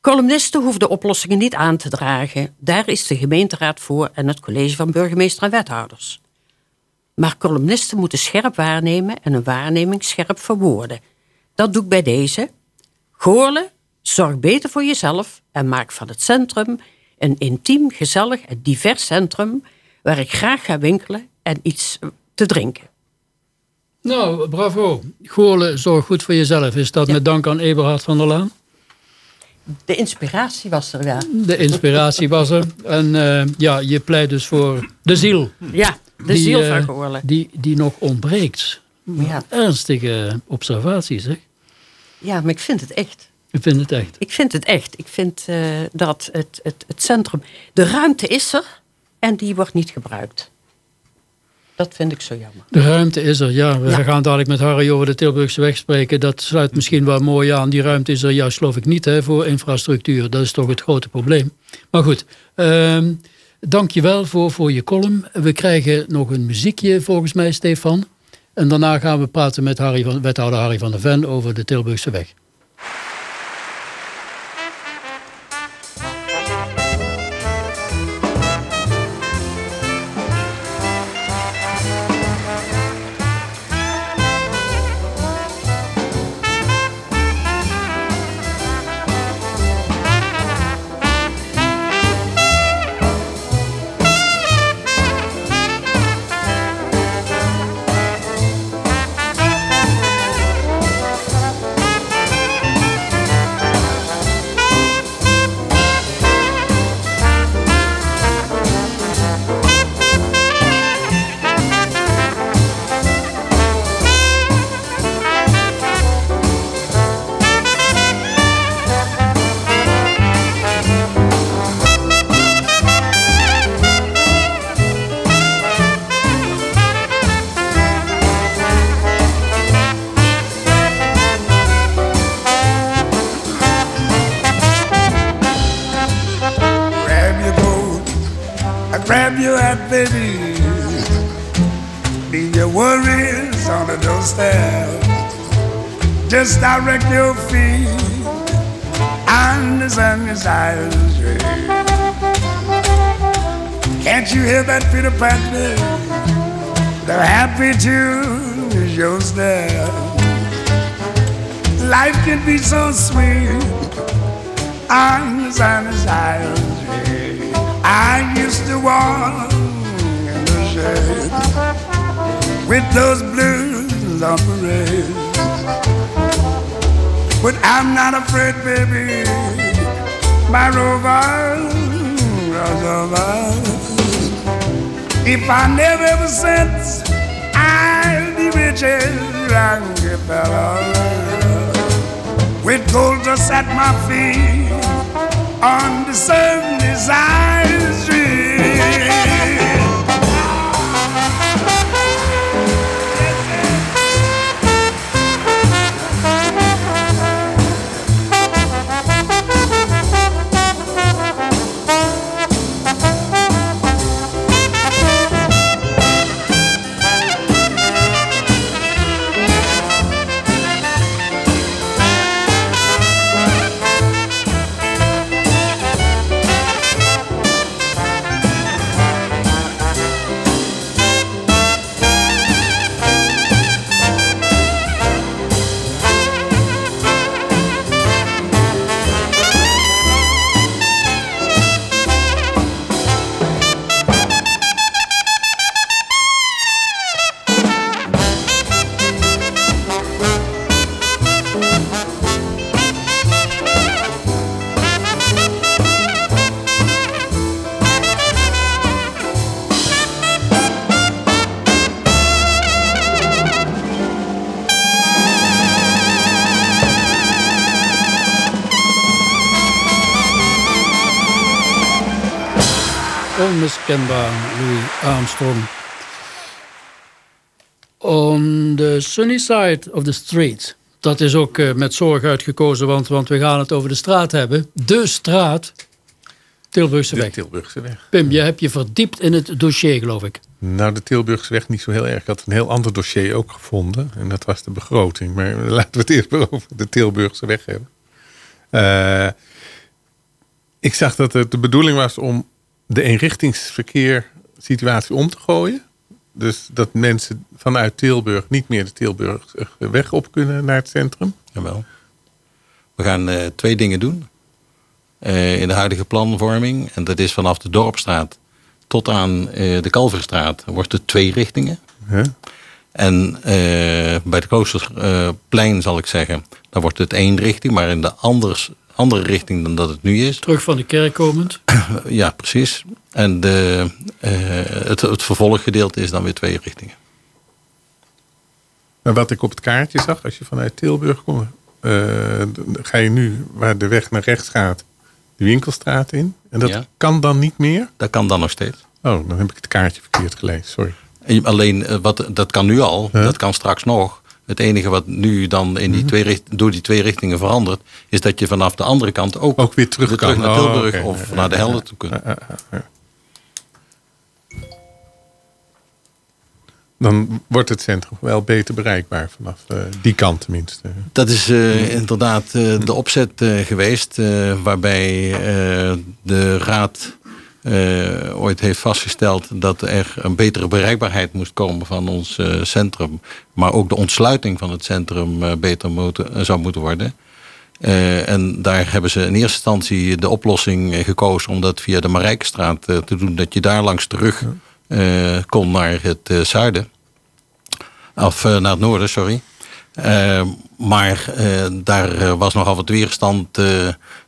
Columnisten hoeven de oplossingen niet aan te dragen. Daar is de gemeenteraad voor en het college van burgemeester en wethouders. Maar columnisten moeten scherp waarnemen en een waarneming scherp verwoorden. Dat doe ik bij deze. Goorlen, zorg beter voor jezelf en maak van het centrum een intiem, gezellig en divers centrum waar ik graag ga winkelen en iets te drinken. Nou, bravo. Goorlen, zorg goed voor jezelf. Is dat met dank aan Eberhard van der Laan? De inspiratie was er, ja. De inspiratie was er. En uh, ja, je pleit dus voor de ziel. Ja, de die, ziel Goorlen. Die, die nog ontbreekt. Ja. Ernstige observaties, zeg. Ja, maar ik vind het echt. Ik vind het echt. Ik vind het echt. Ik vind uh, dat het, het, het centrum... De ruimte is er en die wordt niet gebruikt. Dat vind ik zo jammer. De ruimte is er, ja. We gaan dadelijk met Harry over de Tilburgse weg spreken. Dat sluit misschien wel mooi aan. Die ruimte is er juist geloof ik niet hè, voor infrastructuur. Dat is toch het grote probleem. Maar goed, uh, dank je wel voor, voor je column. We krijgen nog een muziekje volgens mij, Stefan. En daarna gaan we praten met Harry van, wethouder Harry van der Ven over de Tilburgse weg. Peter The happy tune is your step. Life can be so sweet on the sun's eyes. I used to walk in the shade with those blues on. But I'm not afraid, baby. My rover goes over. If I never ever sense, I'll be rich as Rockefeller. With gold just at my feet on the sun desire street. Onmiskenbaar Louis Armstrong. On the sunny side of the street. Dat is ook uh, met zorg uitgekozen, want, want we gaan het over de straat hebben. De straat, Tilburgse weg. Tilburgse weg. Pim, je hebt je verdiept in het dossier, geloof ik. Nou, de Tilburgse weg niet zo heel erg. Ik had een heel ander dossier ook gevonden. En dat was de begroting. Maar laten we het eerst maar over de Tilburgse weg hebben. Uh, ik zag dat het de bedoeling was om de eenrichtingsverkeer situatie om te gooien. Dus dat mensen vanuit Tilburg niet meer de Tilburgse weg op kunnen naar het centrum. Jawel. We gaan uh, twee dingen doen. Uh, in de huidige planvorming. En dat is vanaf de Dorpstraat tot aan uh, de Kalverstraat wordt het twee richtingen. Huh? En bij de Kloosterplein zal ik zeggen, dan wordt het één richting. Maar in de anders, andere richting dan dat het nu is. Terug van de kerk komend? ja, precies. En de, uh, het, het vervolggedeelte is dan weer twee richtingen. Maar wat ik op het kaartje zag, als je vanuit Tilburg komt, uh, ga je nu waar de weg naar rechts gaat, de winkelstraat in. En dat ja. kan dan niet meer? Dat kan dan nog steeds. Oh, dan heb ik het kaartje verkeerd gelezen, sorry. Alleen, eh, wat, dat kan nu al, huh? dat kan straks nog. Het enige wat nu dan in die twee richt, door die twee richtingen verandert, is dat je vanaf de andere kant ook, ook weer terug, weer kan. naar Tilburg oh, okay. of naar de Helder toe kunt. Dan wordt het centrum wel beter bereikbaar vanaf uh, die kant tenminste. Dat is uh, inderdaad uh, de opzet geweest waarbij de raad uh, ooit heeft vastgesteld dat er een betere bereikbaarheid moest komen van ons uh, centrum. Maar ook de ontsluiting van het centrum uh, beter moet, zou moeten worden. en daar hebben ze in eerste instantie de oplossing gekozen om dat via de Marijkstraat te doen. Dat je daar langs terug kon naar het zuiden. Of naar het noorden, sorry. maar daar was nogal wat weerstand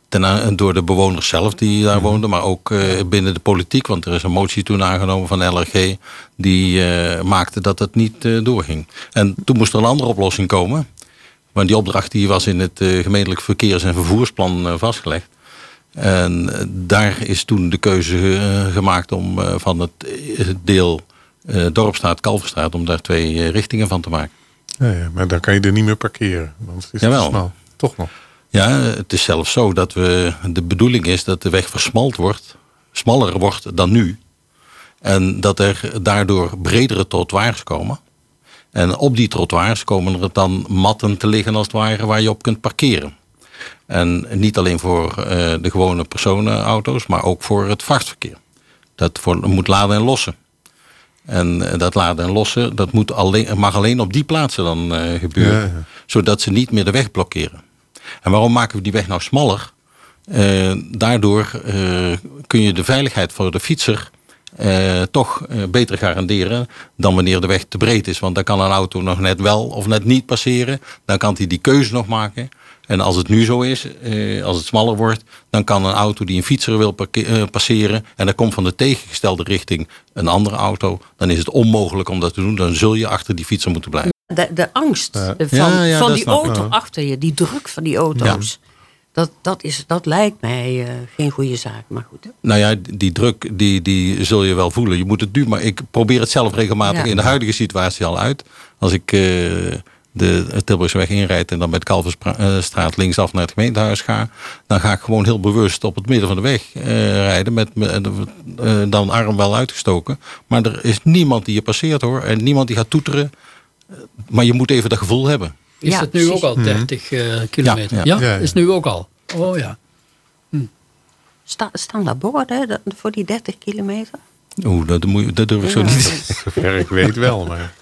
ten, door de bewoners zelf die daar woonden, maar ook uh, binnen de politiek. Want er is een motie toen aangenomen van LRG die uh, maakte dat het niet uh, doorging. En toen moest er een andere oplossing komen. Want die opdracht die was in het gemeentelijk verkeers- en vervoersplan vastgelegd. En daar is toen de keuze gemaakt om van het deel Dorpstraat, Kalverstraat, om daar twee richtingen van te maken. Ja, ja, maar dan kan je er niet meer parkeren. Want het is Jawel. te snel. Toch nog. Ja, het is zelfs zo dat we, de bedoeling is dat de weg versmalt wordt, smaller wordt dan nu. En dat er daardoor bredere trottoirs komen. En op die trottoirs komen er dan matten te liggen als het ware waar je op kunt parkeren. En niet alleen voor uh, de gewone personenauto's, maar ook voor het vrachtverkeer. Dat voor, moet laden en lossen. En dat laden en lossen, dat moet alleen, mag alleen op die plaatsen dan uh, gebeuren. Ja, ja. Zodat ze niet meer de weg blokkeren. En waarom maken we die weg nou smaller? Uh, daardoor uh, kun je de veiligheid voor de fietser uh, toch beter garanderen dan wanneer de weg te breed is. Want dan kan een auto nog net wel of net niet passeren. Dan kan hij die keuze nog maken. En als het nu zo is, als het smaller wordt, dan kan een auto die een fietser wil passeren en er komt van de tegengestelde richting een andere auto, dan is het onmogelijk om dat te doen. Dan zul je achter die fietser moeten blijven. De, de angst uh, van, ja, ja, van die auto achter je, die druk van die auto's. Dat, dat, is, dat lijkt mij uh, geen goede zaak, maar goed. Nou ja, die druk die, die zul je wel voelen. Je moet het nu, maar ik probeer het zelf regelmatig in de huidige situatie al uit. Als ik uh, de Tilburgsweg inrijd en dan de Kalverstraat linksaf naar het gemeentehuis ga, dan ga ik gewoon heel bewust op het midden van de weg rijden met dan arm wel uitgestoken. Maar er is niemand die je passeert hoor en niemand die gaat toeteren maar je moet even dat gevoel hebben. Is ja, het nu ook al 30 uh, mhm. kilometer? Ja, ja. ja, is nu ook al. Oh ja. Hm. Sta, staan daar borden voor die 30 kilometer? Oeh, dat, moet, dat durf ik zo niet. Zover ik weet wel, maar...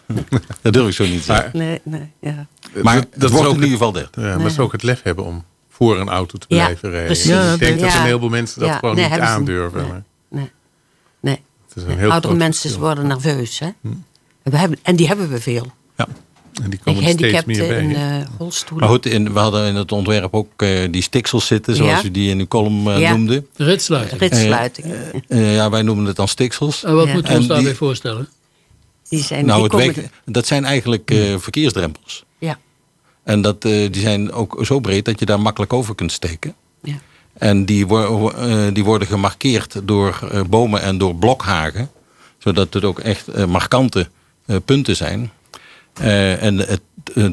dat durf ik zo niet zeggen. Nee, nee, ja. Maar dat, dat wordt ook, in ieder geval 30. Ja, maar nee. ze ook het lef hebben om voor een auto te blijven rijden. Precies. Ja, ik denk dat een heleboel mensen dat gewoon nee, niet aandurven. Nee, nee. Oudere mensen worden nerveus. Hè? Hm. We hebben, en die hebben we veel. Ja. En die komen steeds meer bij. in uh, rolstoelen. Maar goed, in, we hadden in het ontwerp ook uh, die stiksels zitten, zoals ja. u die in uw column uh, ja. noemde. Ritsluiting. Ritsluiting. ja, wij noemen het dan stiksels. En wat moeten we ons daarbij voorstellen? Die zijn, nou, die het weg, dat zijn eigenlijk verkeersdrempels. Ja. En dat, die zijn ook zo breed dat je daar makkelijk over kunt steken. Ja. En die, die worden gemarkeerd door bomen en door blokhagen. Zodat het ook echt markante punten zijn. En het,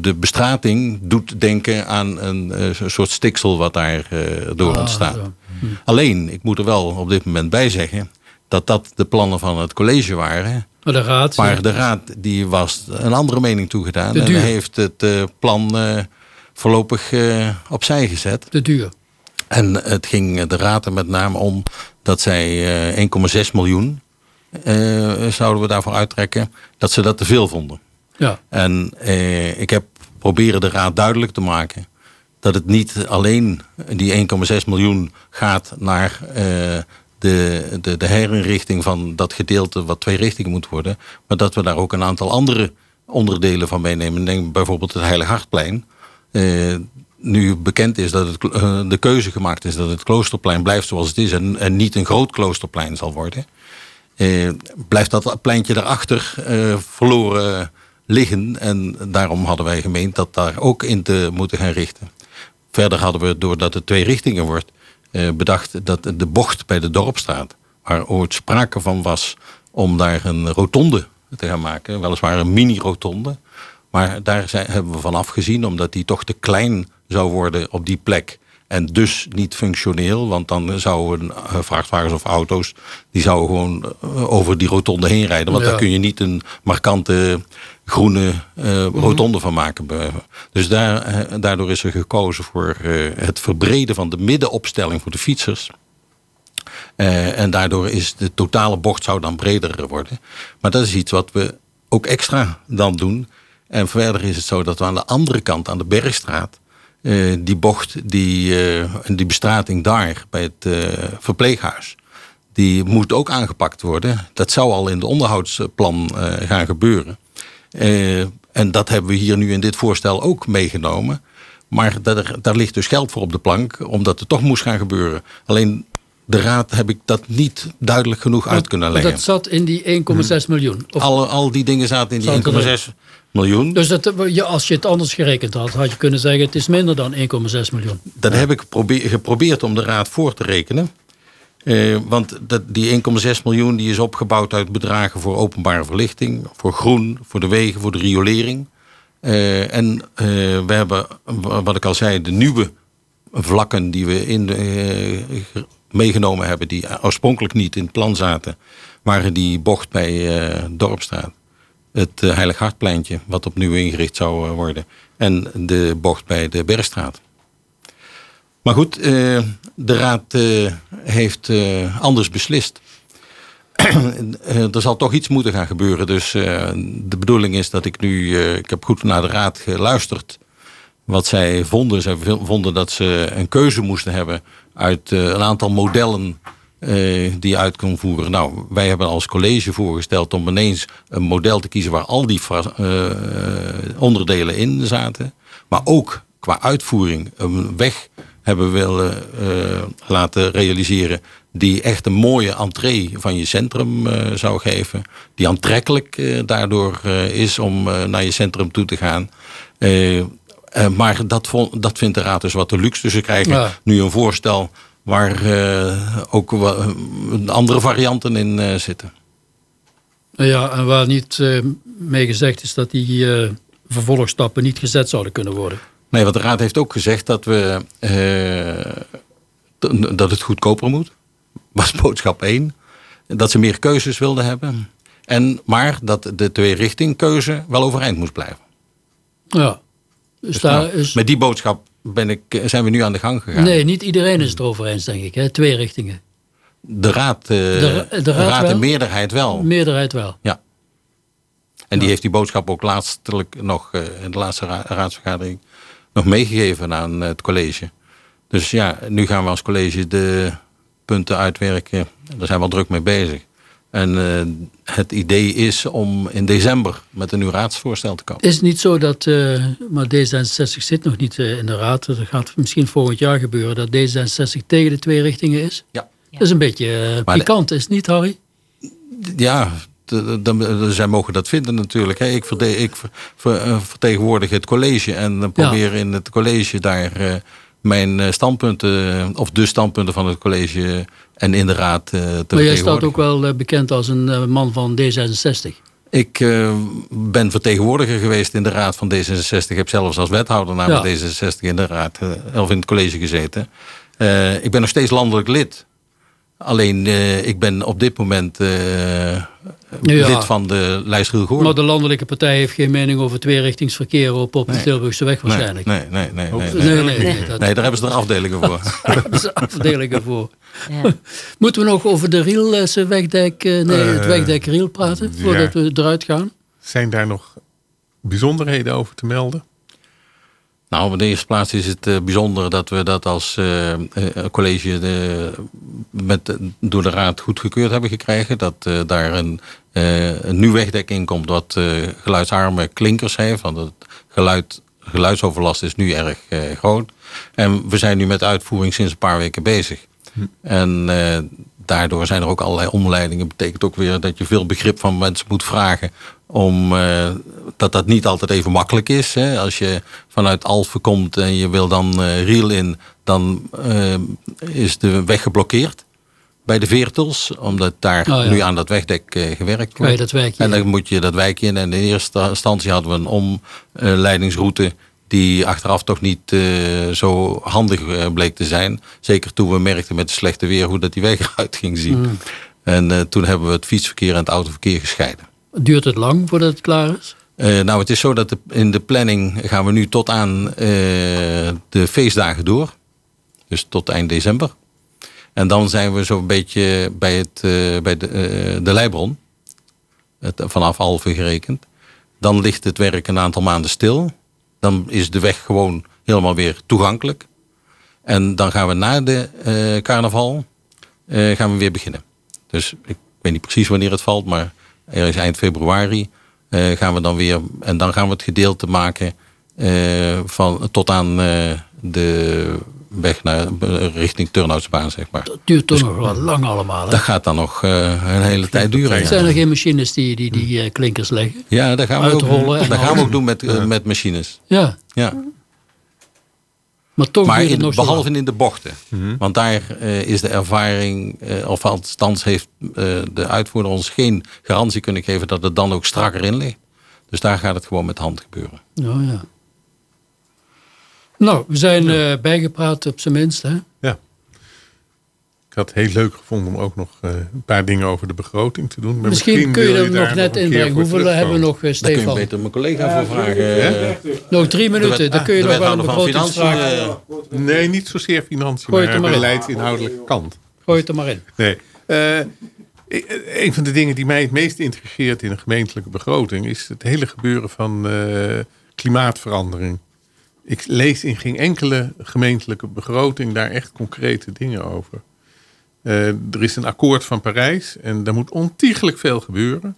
de bestrating doet denken aan een, soort stiksel wat daar door ah, ontstaat. Hm. Alleen, ik moet er wel op dit moment bij zeggen dat dat de plannen van het college waren. Maar de raad, maar de raad die was een andere mening toegedaan. En heeft het plan voorlopig opzij gezet. De duur. En het ging de raad er met name om dat zij 1,6 miljoen zouden we daarvoor uittrekken. Dat ze dat te veel vonden. Ja. En ik heb proberen de raad duidelijk te maken dat het niet alleen die 1,6 miljoen gaat naar de, de, de herinrichting van dat gedeelte wat twee richtingen moet worden. Maar dat we daar ook een aantal andere onderdelen van meenemen. Denk bijvoorbeeld het Heilig Hartplein. Eh, nu bekend is dat het, uh, de keuze gemaakt is dat het kloosterplein blijft zoals het is en, niet een groot kloosterplein zal worden. Eh, blijft dat pleintje daarachter uh, verloren liggen. En daarom hadden wij gemeend dat daar ook in te moeten gaan richten. Verder hadden we, doordat het twee richtingen wordt, eh, bedacht dat de bocht bij de Dorpstraat, waar ooit sprake van was om daar een rotonde te gaan maken, weliswaar een mini-rotonde, maar daar zijn, hebben we van afgezien omdat die toch te klein zou worden op die plek. En dus niet functioneel, want dan zouden uh, vrachtwagens of auto's... die zouden gewoon eh, over die rotonde heen rijden. Want daar kun je niet een markante groene uh, rotonde van maken. Dus daar, daardoor is er gekozen voor het verbreden van de middenopstelling voor de fietsers. en daardoor is de totale bocht zou dan breder worden. Maar dat is iets wat we ook extra dan doen. En verder is het zo dat we aan de andere kant, aan de Bergstraat die bocht, die, die bestrating daar bij het verpleeghuis, die moet ook aangepakt worden. Dat zou al in de onderhoudsplan gaan gebeuren. En dat hebben we hier nu in dit voorstel ook meegenomen. Maar daar, daar ligt dus geld voor op de plank, omdat het toch moest gaan gebeuren. Alleen de raad heb ik dat niet duidelijk genoeg uit kunnen leggen. Dat zat in die 1,6 miljoen? Of al, al die dingen zaten in die 1,6 miljoen. Dus dat, als je het anders gerekend had, had je kunnen zeggen het is minder dan 1,6 miljoen. Dat heb ik geprobeerd om de raad voor te rekenen. Eh, want dat, die 1,6 miljoen die is opgebouwd uit bedragen voor openbare verlichting, voor groen, voor de wegen, voor de riolering. Eh, en uh, we hebben, wat ik al zei, de nieuwe vlakken die we in eh, meegenomen hebben, die oorspronkelijk niet in het plan zaten, waren die bocht bij Dorpstraat het Heilig Hartpleintje, wat opnieuw ingericht zou eh, worden. En de bocht bij de Bergstraat. Maar goed, uh, de raad heeft anders beslist. er zal toch iets moeten gaan gebeuren. Dus de bedoeling is dat ik nu... ik heb goed naar de raad geluisterd. Wat zij vonden. Zij vonden dat ze een keuze moesten hebben... uit een aantal modellen die uit kon voeren. Nou, wij hebben als college voorgesteld om ineens een model te kiezen waar al die onderdelen in zaten. Maar ook qua uitvoering een weg hebben willen uh, laten realiseren die echt een mooie entree van je centrum zou geven. Die aantrekkelijk daardoor is om naar je centrum toe te gaan. maar dat, dat vindt de raad dus wat te luxe. Dus ze krijgen nu een voorstel waar ook andere varianten in zitten. Ja, en waar niet uh, mee gezegd is dat die vervolgstappen niet gezet zouden kunnen worden. Nee, want de Raad heeft ook gezegd dat, we, dat het goedkoper moet. Was boodschap 1. Dat ze meer keuzes wilden hebben. En, maar dat de twee-richting keuze wel overeind moest blijven. Ja. Dus, dus daar nou, is... Met die boodschap ben ik, zijn we nu aan de gang gegaan. Nee, niet iedereen is het erover eens, denk ik. Hè? Twee richtingen. De raad, uh, de, de, raad, de meerderheid wel. Meerderheid wel. Ja. En die heeft die boodschap ook laatstelijk nog uh, in de laatste raadsvergadering nog meegegeven aan het college. Dus ja, nu gaan we als college de punten uitwerken. Daar zijn we al druk mee bezig. En uh, het idee is om in december met een nieuw raadsvoorstel te komen. Is het niet zo dat, uh, maar D66 zit nog niet uh, in de raad. Dat gaat misschien volgend jaar gebeuren dat D66 tegen de twee richtingen is. Ja. Dat is een beetje pikant, is het niet Harry? Ja, zij mogen dat vinden natuurlijk. Ik, ik vertegenwoordig het college en probeer in het college daar mijn standpunten, of de standpunten van het college en in de raad te Maar jij staat ook wel bekend als een man van D66. Ik uh, ben vertegenwoordiger geweest in de raad van D66. Ik heb zelfs als wethouder namens ja. D66 in de raad uh, of in het college gezeten. Uh, ik ben nog steeds landelijk lid. Alleen ik ben op dit moment ja. lid van de lijst Riel Maar de landelijke partij heeft geen mening over tweerichtingsverkeer op, op de Tilburgse weg waarschijnlijk. Nee, nee, nee. Nee, nee, nee, nee, nee, daar hebben ze er afdelingen voor. daar hebben ze afdelingen voor. Ja. Moeten we nog over de Rielse wegdek, nee, het wegdek Riel praten voordat we eruit gaan? Zijn daar nog bijzonderheden over te melden? Nou, in de eerste plaats is het uh, bijzonder dat we dat als uh, college de, met, door de raad goedgekeurd hebben gekregen. Dat daar een, een nieuw wegdek in komt wat geluidsarme klinkers heeft. Want het geluid, geluidsoverlast is nu erg groot. En we zijn nu met uitvoering sinds een paar weken bezig. Hm. En daardoor zijn er ook allerlei omleidingen. Betekent ook weer dat je veel begrip van mensen moet vragen. Om, uh, dat dat niet altijd even makkelijk is. Hè. Als je vanuit Alphen komt en je wil dan uh, Riel in, dan uh, is de weg geblokkeerd. Bij de Veertels, omdat daar oh, ja. nu aan dat wegdek gewerkt wordt. Dat wijkje en dan moet je dat wijkje in. En in eerste instantie hadden we een omleidingsroute die achteraf toch niet uh, zo handig uh, bleek te zijn. Zeker toen we merkten met het slechte weer hoe dat die weg eruit ging zien. Mm. En uh, toen hebben we het fietsverkeer en het autoverkeer gescheiden. Duurt het lang voordat het klaar is? nou, het is zo dat de, in de planning gaan we nu tot aan de feestdagen door. Dus tot eind december. En dan zijn we zo'n beetje bij, het, bij de, de Leibron. Het, vanaf Alphen gerekend. Dan ligt het werk een aantal maanden stil. Dan is de weg gewoon helemaal weer toegankelijk. En dan gaan we na de uh, carnaval uh, gaan we weer beginnen. Dus ik weet niet precies wanneer het valt, maar er is eind februari uh, gaan we dan weer. En dan gaan we het gedeelte maken van, tot aan de weg naar, richting Turnhoutsbaan, zeg maar. Dat duurt toch dus, nog wel lang allemaal. Hè? Dat gaat dan nog uh, een hele tijd duren. Zijn er geen machines die die, die uh, klinkers leggen? Ja, dat gaan we Uitrollen ook, dat gaan we ook doen met, uh, met machines. Ja. ja. Maar toch maar in, behalve in de bochten. Mm -hmm. Want daar is de ervaring, of althans heeft de uitvoerder ons geen garantie kunnen geven dat het dan ook strakker in ligt. Dus daar gaat het gewoon met hand gebeuren. Oh ja. Nou, we zijn uh, bijgepraat op zijn minst. Hè? Ja. Ik had het heel leuk gevonden om ook nog uh, een paar dingen over de begroting te doen. Maar misschien, misschien kun je er nog net inbrengen. Hoeveel hebben we nog, uh, Stefan? Daar kun je beter mijn collega voor vragen. Ja? Nog drie minuten, dan kun je nog wel een begrotingsvraag... Nee, niet zozeer financiën, Gooi maar, maar beleidsinhoudelijke kant. Gooi het er maar in. Nee. een van de dingen die mij het meest interesseert in een gemeentelijke begroting... is het hele gebeuren van klimaatverandering. Ik lees in geen enkele gemeentelijke begroting daar echt concrete dingen over. Uh, er is een akkoord van Parijs en daar moet ontiegelijk veel gebeuren.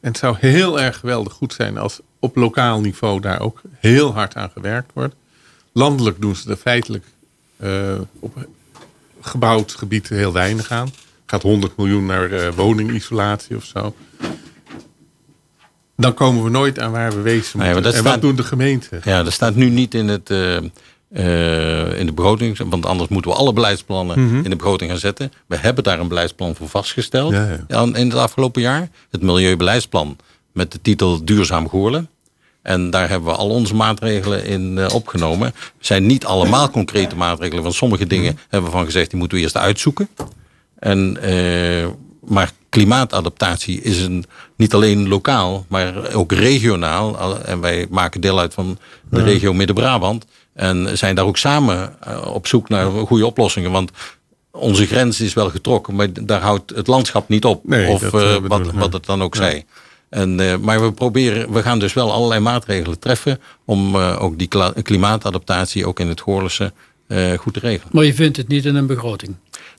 En het zou heel erg geweldig goed zijn als op lokaal niveau daar ook heel hard aan gewerkt wordt. Landelijk doen ze er feitelijk uh, op gebouwd gebied heel weinig aan. Gaat 100 miljoen naar uh, woningisolatie of zo dan komen we nooit aan waar we wezen moeten. en wat doen de gemeenten? Ja, dat staat nu niet in, het, uh, uh, in de begroting. Want anders moeten we alle beleidsplannen mm -hmm. in de begroting gaan zetten. We hebben daar een beleidsplan voor vastgesteld ja, ja. in het afgelopen jaar. Het milieubeleidsplan met de titel Duurzaam Goorlen. En daar hebben we al onze maatregelen in uh, opgenomen. Het zijn niet allemaal concrete maatregelen. Want sommige dingen mm -hmm. hebben we van gezegd, die moeten we eerst uitzoeken. En maar klimaatadaptatie is een, niet alleen lokaal, maar ook regionaal. En wij maken deel uit van de regio Midden-Brabant. En zijn daar ook samen eh, op zoek naar goede oplossingen. Want onze grens is wel getrokken, maar daar houdt het landschap niet op. Nee, of uh, wat, wat het dan ook ja. zij. En, uh, maar we proberen, we gaan dus wel allerlei maatregelen treffen om uh, ook die klimaatadaptatie ook in het Goorlense uh, goed te regelen. Maar je vindt het niet in een begroting?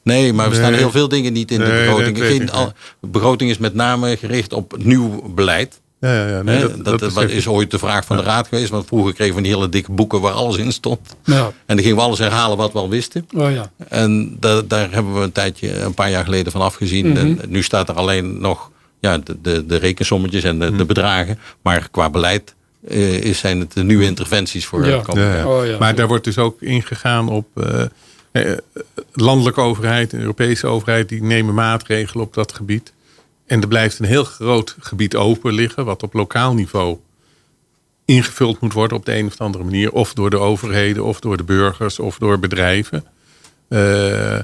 Nee, maar er staan heel veel dingen niet in de begroting. Geen, al, de begroting is met name gericht op nieuw beleid. Ja, ja, ja. Nee, dat, dat, dat is ooit de vraag van de raad geweest. Want vroeger kregen we die hele dikke boeken waar alles in stond. Ja. En dan gingen we alles herhalen wat we al wisten. Oh, ja. En da, daar hebben we een tijdje, een paar jaar geleden van afgezien. Mm En nu staat er alleen nog ja, de, de, de rekensommetjes en de, de, mhm. bedragen. Maar qua beleid is, zijn het de nieuwe interventies voor Ja. de komende Ja, ja. Oh, ja. Maar daar wordt dus ook ingegaan op eh, eh, landelijke overheid en Europese overheid die nemen maatregelen op dat gebied. En er blijft een heel groot gebied open liggen, wat op lokaal niveau ingevuld moet worden op de een of andere manier. Of door de overheden, of door de burgers, of door bedrijven. Eh,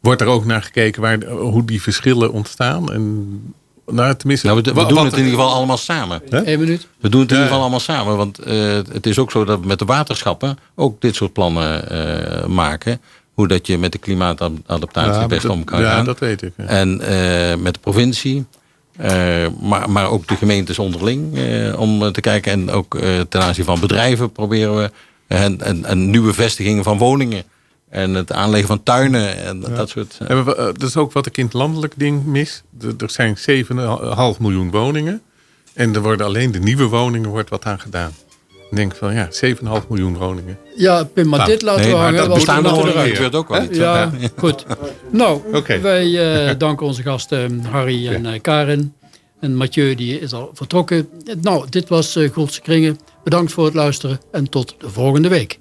wordt er ook naar gekeken waar, hoe die verschillen ontstaan. En, nou, tenminste, Nou, we, we doen het in ieder geval allemaal samen. Eén minuut. We doen het in Ja. ieder geval allemaal samen. Want eh, het is ook zo dat we met de waterschappen ook dit soort plannen eh, maken. Hoe dat je met de klimaatadaptatie Ja, best dat- om kan ja, gaan. dat weet ik. ja. En eh, met de provincie. eh, maar, maar ook de gemeentes onderling. eh, om te kijken. En ook eh, ten aanzien van bedrijven proberen we. En, en, en nieuwe vestigingen van woningen. En het aanleggen van tuinen. En dat soort. eh, En we- eh, dat is ook wat ik in het landelijk ding mis. Er- zijn 7,5 miljoen woningen. En er worden alleen de nieuwe woningen wordt wat aan gedaan. Ik denk van ja, 7,5 miljoen woningen. Ja, Pim, maar Nou, dit laten nee, we maar hangen. dat eruit. gebeurt ook wel iets. Ja, goed. Nou, Oké. wij eh, danken onze gasten Harry en eh, Karin. En Mathieu die is al vertrokken. Nou, dit was Goldse Kringen. Bedankt voor het luisteren en tot de volgende week.